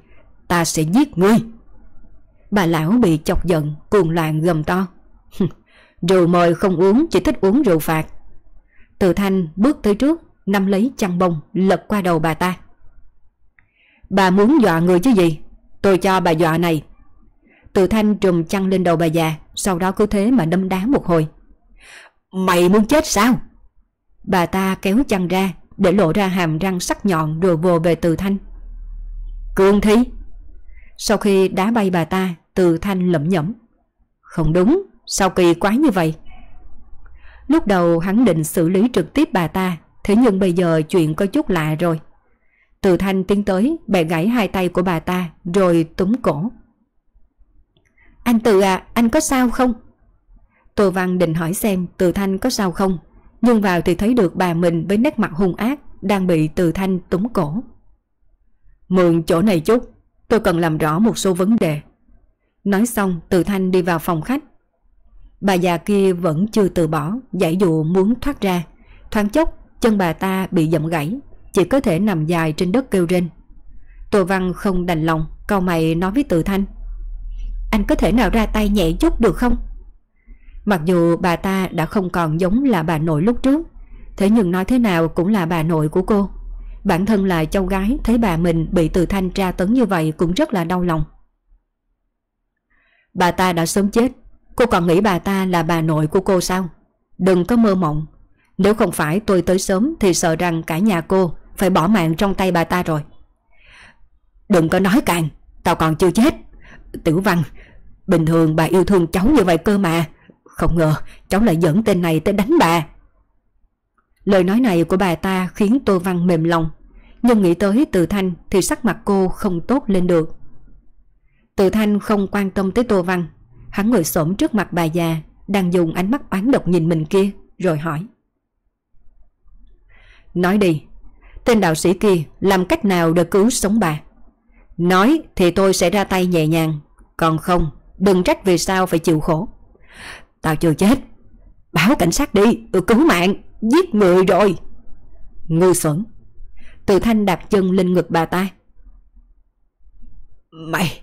ta sẽ giết ngươi. Bà lão bị chọc giận, cuồng loạn gầm to. rượu mời không uống, chỉ thích uống rượu phạt. Từ thanh bước tới trước, nắm lấy chăn bông, lật qua đầu bà ta. Bà muốn dọa người chứ gì Tôi cho bà dọa này từ thanh trùm chăn lên đầu bà già Sau đó cứ thế mà đâm đá một hồi. Mày muốn chết sao? Bà ta kéo chăn ra Để lộ ra hàm răng sắc nhọn Rồi vồ về từ thanh. Cương thi. Sau khi đá bay bà ta Từ thanh lẩm nhẩm. Không đúng Sao kỳ quá như vậy? Lúc đầu hắn định xử lý trực tiếp bà ta Thế nhưng bây giờ chuyện có chút lạ rồi. Từ thanh tiến tới bẻ gãy hai tay của bà ta rồi túm cổ. Anh Từ à, anh có sao không? Tô Văn định hỏi xem Từ Thanh có sao không, nhưng vào thì thấy được bà mình với nét mặt hung ác đang bị Từ Thanh túm cổ. Mượn chỗ này chút, tôi cần làm rõ một số vấn đề. Nói xong Từ Thanh đi vào phòng khách. Bà già kia vẫn chưa từ bỏ, giải dụ muốn thoát ra. Thoáng chốc, chân bà ta bị dậm gãy, chỉ có thể nằm dài trên đất kêu rên. Tô Văn không đành lòng, câu mày nói với Từ Thanh. Anh có thể nào ra tay nhẹ chút được không? Mặc dù bà ta đã không còn giống là bà nội lúc trước, thế nhưng nói thế nào cũng là bà nội của cô. Bản thân là cháu gái thấy bà mình bị Từ Thanh tra tấn như vậy cũng rất là đau lòng. Bà ta đã sớm chết, cô còn nghĩ bà ta là bà nội của cô sao? Đừng có mơ mộng, nếu không phải tôi tới sớm thì sợ rằng cả nhà cô phải bỏ mạng trong tay bà ta rồi. Đừng có nói càng, tao còn chưa chết. Tiểu Văn, bình thường bà yêu thương cháu như vậy cơ mà. Không ngờ cháu lại dẫn tên này tới đánh bà. Lời nói này của bà ta khiến Tô Văn mềm lòng. Nhưng nghĩ tới Từ Thanh thì sắc mặt cô không tốt lên được. Từ Thanh không quan tâm tới Tô Văn. Hắn ngồi xổm trước mặt bà già, đang dùng ánh mắt oán độc nhìn mình kia, rồi hỏi. Nói đi, tên đạo sĩ kia làm cách nào để cứu sống bà? Nói thì tôi sẽ ra tay nhẹ nhàng, còn không, đừng trách vì sao phải chịu khổ. Tao chưa chết, báo cảnh sát đi, ừ, cứu mạng, giết người rồi. Ngu xuẩn, từ thanh đạp chân lên ngực bà ta. Mày,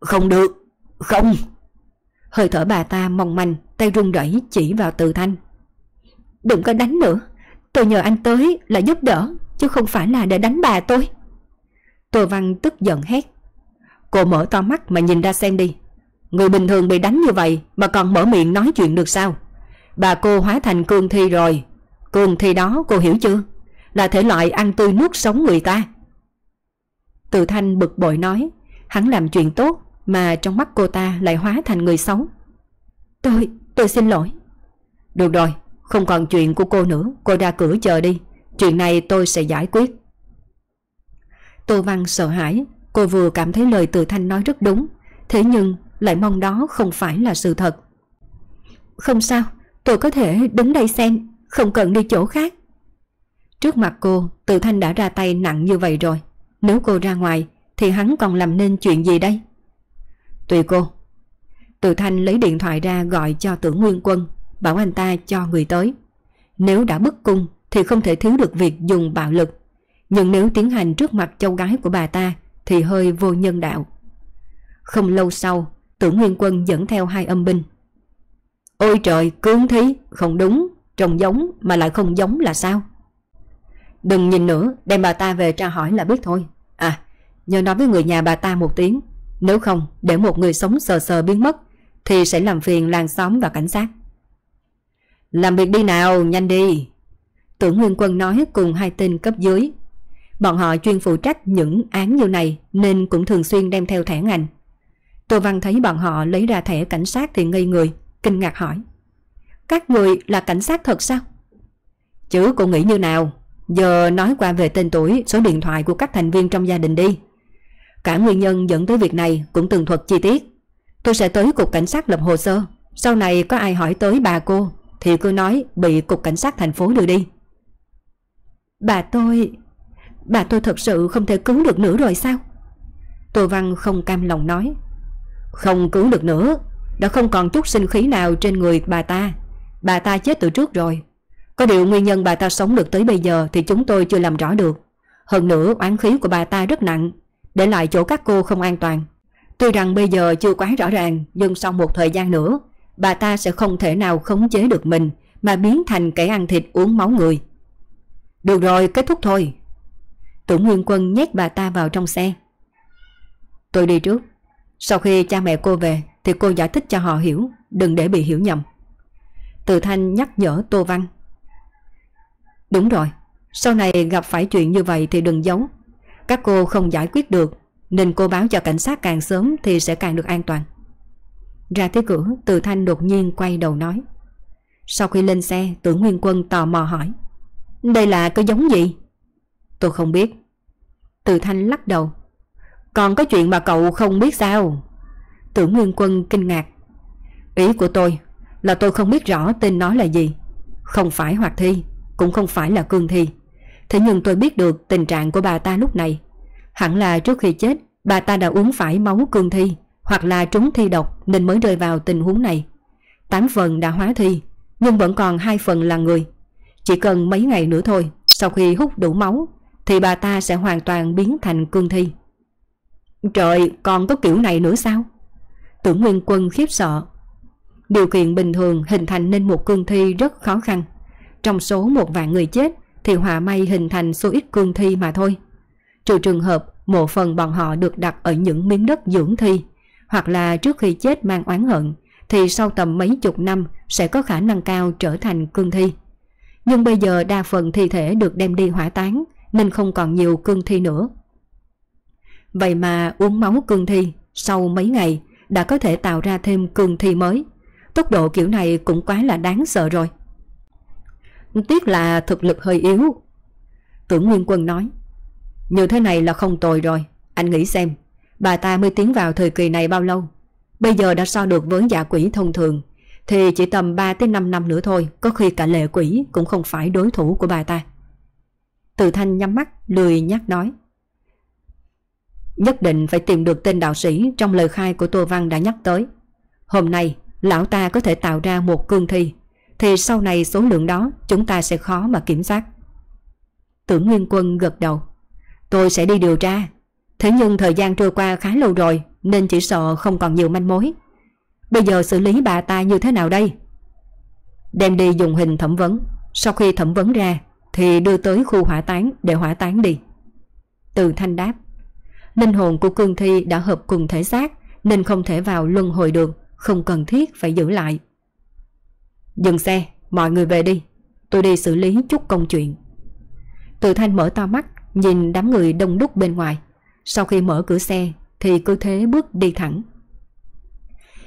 không được, không. Hơi thở bà ta mong manh, tay run rẩy chỉ vào từ thanh. Đừng có đánh nữa. Tôi nhờ anh tới là giúp đỡ Chứ không phải là để đánh bà tôi Tô Văn tức giận hét. Cô mở to mắt mà nhìn ra xem đi. Người bình thường bị đánh như vậy Mà còn mở miệng nói chuyện được sao? Bà cô hóa thành cương thi rồi. Cương thi đó cô hiểu chưa? Là thể loại ăn tươi nuốt sống người ta. Từ thanh bực bội nói Hắn làm chuyện tốt Mà trong mắt cô ta lại hóa thành người xấu. Tôi, tôi xin lỗi. Được rồi không còn chuyện của cô nữa. Cô ra cửa chờ đi. Chuyện này tôi sẽ giải quyết. Tô Văn sợ hãi, Cô vừa cảm thấy lời từ thanh nói rất đúng, Thế nhưng lại mong đó không phải là sự thật. Không sao, Tôi có thể đứng đây xem, Không cần đi chỗ khác. Trước mặt cô, Từ thanh đã ra tay nặng như vậy rồi. Nếu cô ra ngoài, Thì hắn còn làm nên chuyện gì đây? Tùy cô. Từ thanh lấy điện thoại ra gọi cho tưởng Nguyên Quân, bảo anh ta cho người tới. Nếu đã bức cung, thì không thể thiếu được việc dùng bạo lực. Nhưng nếu tiến hành trước mặt châu gái của bà ta thì hơi vô nhân đạo. Không lâu sau, Tưởng Nguyên Quân dẫn theo hai âm binh. Ôi trời, cương thí, không đúng, trông giống mà lại không giống là sao? Đừng nhìn nữa, đem bà ta về tra hỏi là biết thôi. À, nhớ nói với người nhà bà ta một tiếng. Nếu không, để một người sống sờ sờ biến mất, thì sẽ làm phiền làng xóm và cảnh sát. Làm việc đi nào, nhanh đi. Tưởng Nguyên Quân nói cùng hai tên cấp dưới. Bọn họ chuyên phụ trách những án như này nên cũng thường xuyên đem theo thẻ ngành. Tô Văn thấy bọn họ lấy ra thẻ cảnh sát thì ngây người, kinh ngạc hỏi. Các người là cảnh sát thật sao? Chứ cô nghĩ như nào? Giờ nói qua về tên tuổi, số điện thoại của các thành viên trong gia đình đi. Cả nguyên nhân dẫn tới việc này cũng tường thuật chi tiết. Tôi sẽ tới cục cảnh sát lập hồ sơ. Sau này có ai hỏi tới bà cô thì cứ nói bị cục cảnh sát thành phố đưa đi. Bà tôi... Bà tôi thật sự không thể cứu được nữa rồi sao? Tô Văn không cam lòng nói. Không cứu được nữa. Đã không còn chút sinh khí nào trên người bà ta. Bà ta chết từ trước rồi. Có điều nguyên nhân bà ta sống được tới bây giờ thì chúng tôi chưa làm rõ được. Hơn nữa oán khí của bà ta rất nặng, để lại chỗ các cô không an toàn. Tuy rằng bây giờ chưa quá rõ ràng, nhưng sau một thời gian nữa, bà ta sẽ không thể nào khống chế được mình mà biến thành kẻ ăn thịt uống máu người. Được rồi, kết thúc thôi. Tưởng Nguyên Quân nhét bà ta vào trong xe. Tôi đi trước. Sau khi cha mẹ cô về thì cô giải thích cho họ hiểu, đừng để bị hiểu nhầm. Từ Thanh nhắc nhở Tô Văn. Đúng rồi, sau này gặp phải chuyện như vậy thì đừng giấu. Các cô không giải quyết được nên cô báo cho cảnh sát càng sớm thì sẽ càng được an toàn. Ra tới cửa, Từ Thanh đột nhiên quay đầu nói. Sau khi lên xe, tưởng Nguyên Quân tò mò hỏi. Đây là cái giống gì? Tôi không biết. Từ Thanh lắc đầu. Còn có chuyện mà cậu không biết sao? Tưởng Nguyên Quân kinh ngạc. Ý của tôi là tôi không biết rõ tên nó là gì. Không phải hoạt thi, cũng không phải là cương thi. Thế nhưng tôi biết được tình trạng của bà ta lúc này. Hẳn là trước khi chết, bà ta đã uống phải máu cương thi hoặc là trúng thi độc nên mới rơi vào tình huống này. Tám phần đã hóa thi, nhưng vẫn còn hai phần là người. Chỉ cần mấy ngày nữa thôi, sau khi hút đủ máu, thì bà ta sẽ hoàn toàn biến thành cương thi. Trời, còn có kiểu này nữa sao? Tưởng Nguyên Quân khiếp sợ. Điều kiện bình thường hình thành nên một cương thi rất khó khăn. Trong số một vạn người chết thì họa may hình thành số ít cương thi mà thôi. Trừ trường hợp một phần bọn họ được đặt ở những miếng đất dưỡng thi hoặc là trước khi chết mang oán hận thì sau tầm mấy chục năm sẽ có khả năng cao trở thành cương thi. Nhưng bây giờ đa phần thi thể được đem đi hỏa táng nên không còn nhiều cương thi nữa. Vậy mà uống máu cương thi sau mấy ngày đã có thể tạo ra thêm cương thi mới. Tốc độ kiểu này cũng quá là đáng sợ rồi. Tiếc là thực lực hơi yếu. Tưởng Nguyên Quân nói. Như thế này là không tồi rồi. Anh nghĩ xem, bà ta mới tiến vào thời kỳ này bao lâu? Bây giờ đã so được với giả quỷ thông thường. Thì chỉ tầm 3 tới 5 năm nữa thôi, có khi cả lệ quỷ cũng không phải đối thủ của bà ta. Từ thanh nhắm mắt, lười nhắc nói. Nhất định phải tìm được tên đạo sĩ trong lời khai của Tô Văn đã nhắc tới. Hôm nay, lão ta có thể tạo ra một cương thi, thì sau này số lượng đó chúng ta sẽ khó mà kiểm soát. Tưởng Nguyên Quân gật đầu. Tôi sẽ đi điều tra. Thế nhưng thời gian trôi qua khá lâu rồi nên chỉ sợ không còn nhiều manh mối. Bây giờ xử lý bà ta như thế nào đây? Đem đi dùng hình thẩm vấn. Sau khi thẩm vấn ra thì đưa tới khu hỏa táng để hỏa táng đi. Từ thanh đáp. Linh hồn của cương thi đã hợp cùng thể xác nên không thể vào luân hồi được, không cần thiết phải giữ lại. Dừng xe, mọi người về đi. Tôi đi xử lý chút công chuyện. Từ thanh mở to mắt, nhìn đám người đông đúc bên ngoài. Sau khi mở cửa xe thì cứ thế bước đi thẳng.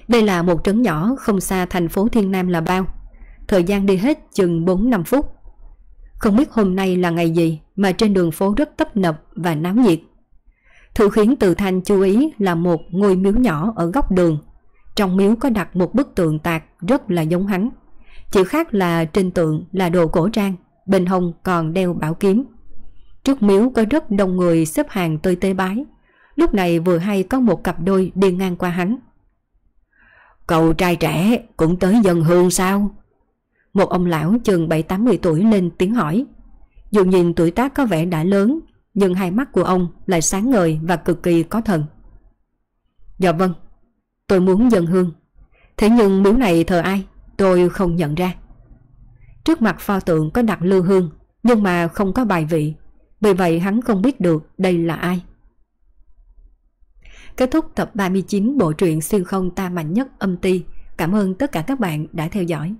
Đây là một trấn nhỏ không xa thành phố Thiên Nam là bao. Thời gian đi hết chừng 4-5 phút. Không biết hôm nay là ngày gì mà trên đường phố rất tấp nập và náo nhiệt. Thứ khiến Từ Thanh chú ý là một ngôi miếu nhỏ ở góc đường. Trong miếu có đặt một bức tượng tạc rất là giống hắn. Chỉ khác là trên tượng là đồ cổ trang, bên hông còn đeo bảo kiếm. Trước miếu có rất đông người xếp hàng tơi tế bái. Lúc này vừa hay có một cặp đôi đi ngang qua hắn. Cậu trai trẻ cũng tới dân hương sao? Một ông lão chừng 7-80 tuổi lên tiếng hỏi. Dù nhìn tuổi tác có vẻ đã lớn, nhưng hai mắt của ông lại sáng ngời và cực kỳ có thần. Dạ vâng. Tôi muốn dân hương. Thế nhưng miếu này thờ ai? Tôi không nhận ra. Trước mặt pho tượng có đặt lưu hương, nhưng mà không có bài vị. Vì vậy hắn không biết được đây là ai. Kết thúc tập 39 bộ truyện siêu không ta mạnh nhất âm ti. Cảm ơn tất cả các bạn đã theo dõi.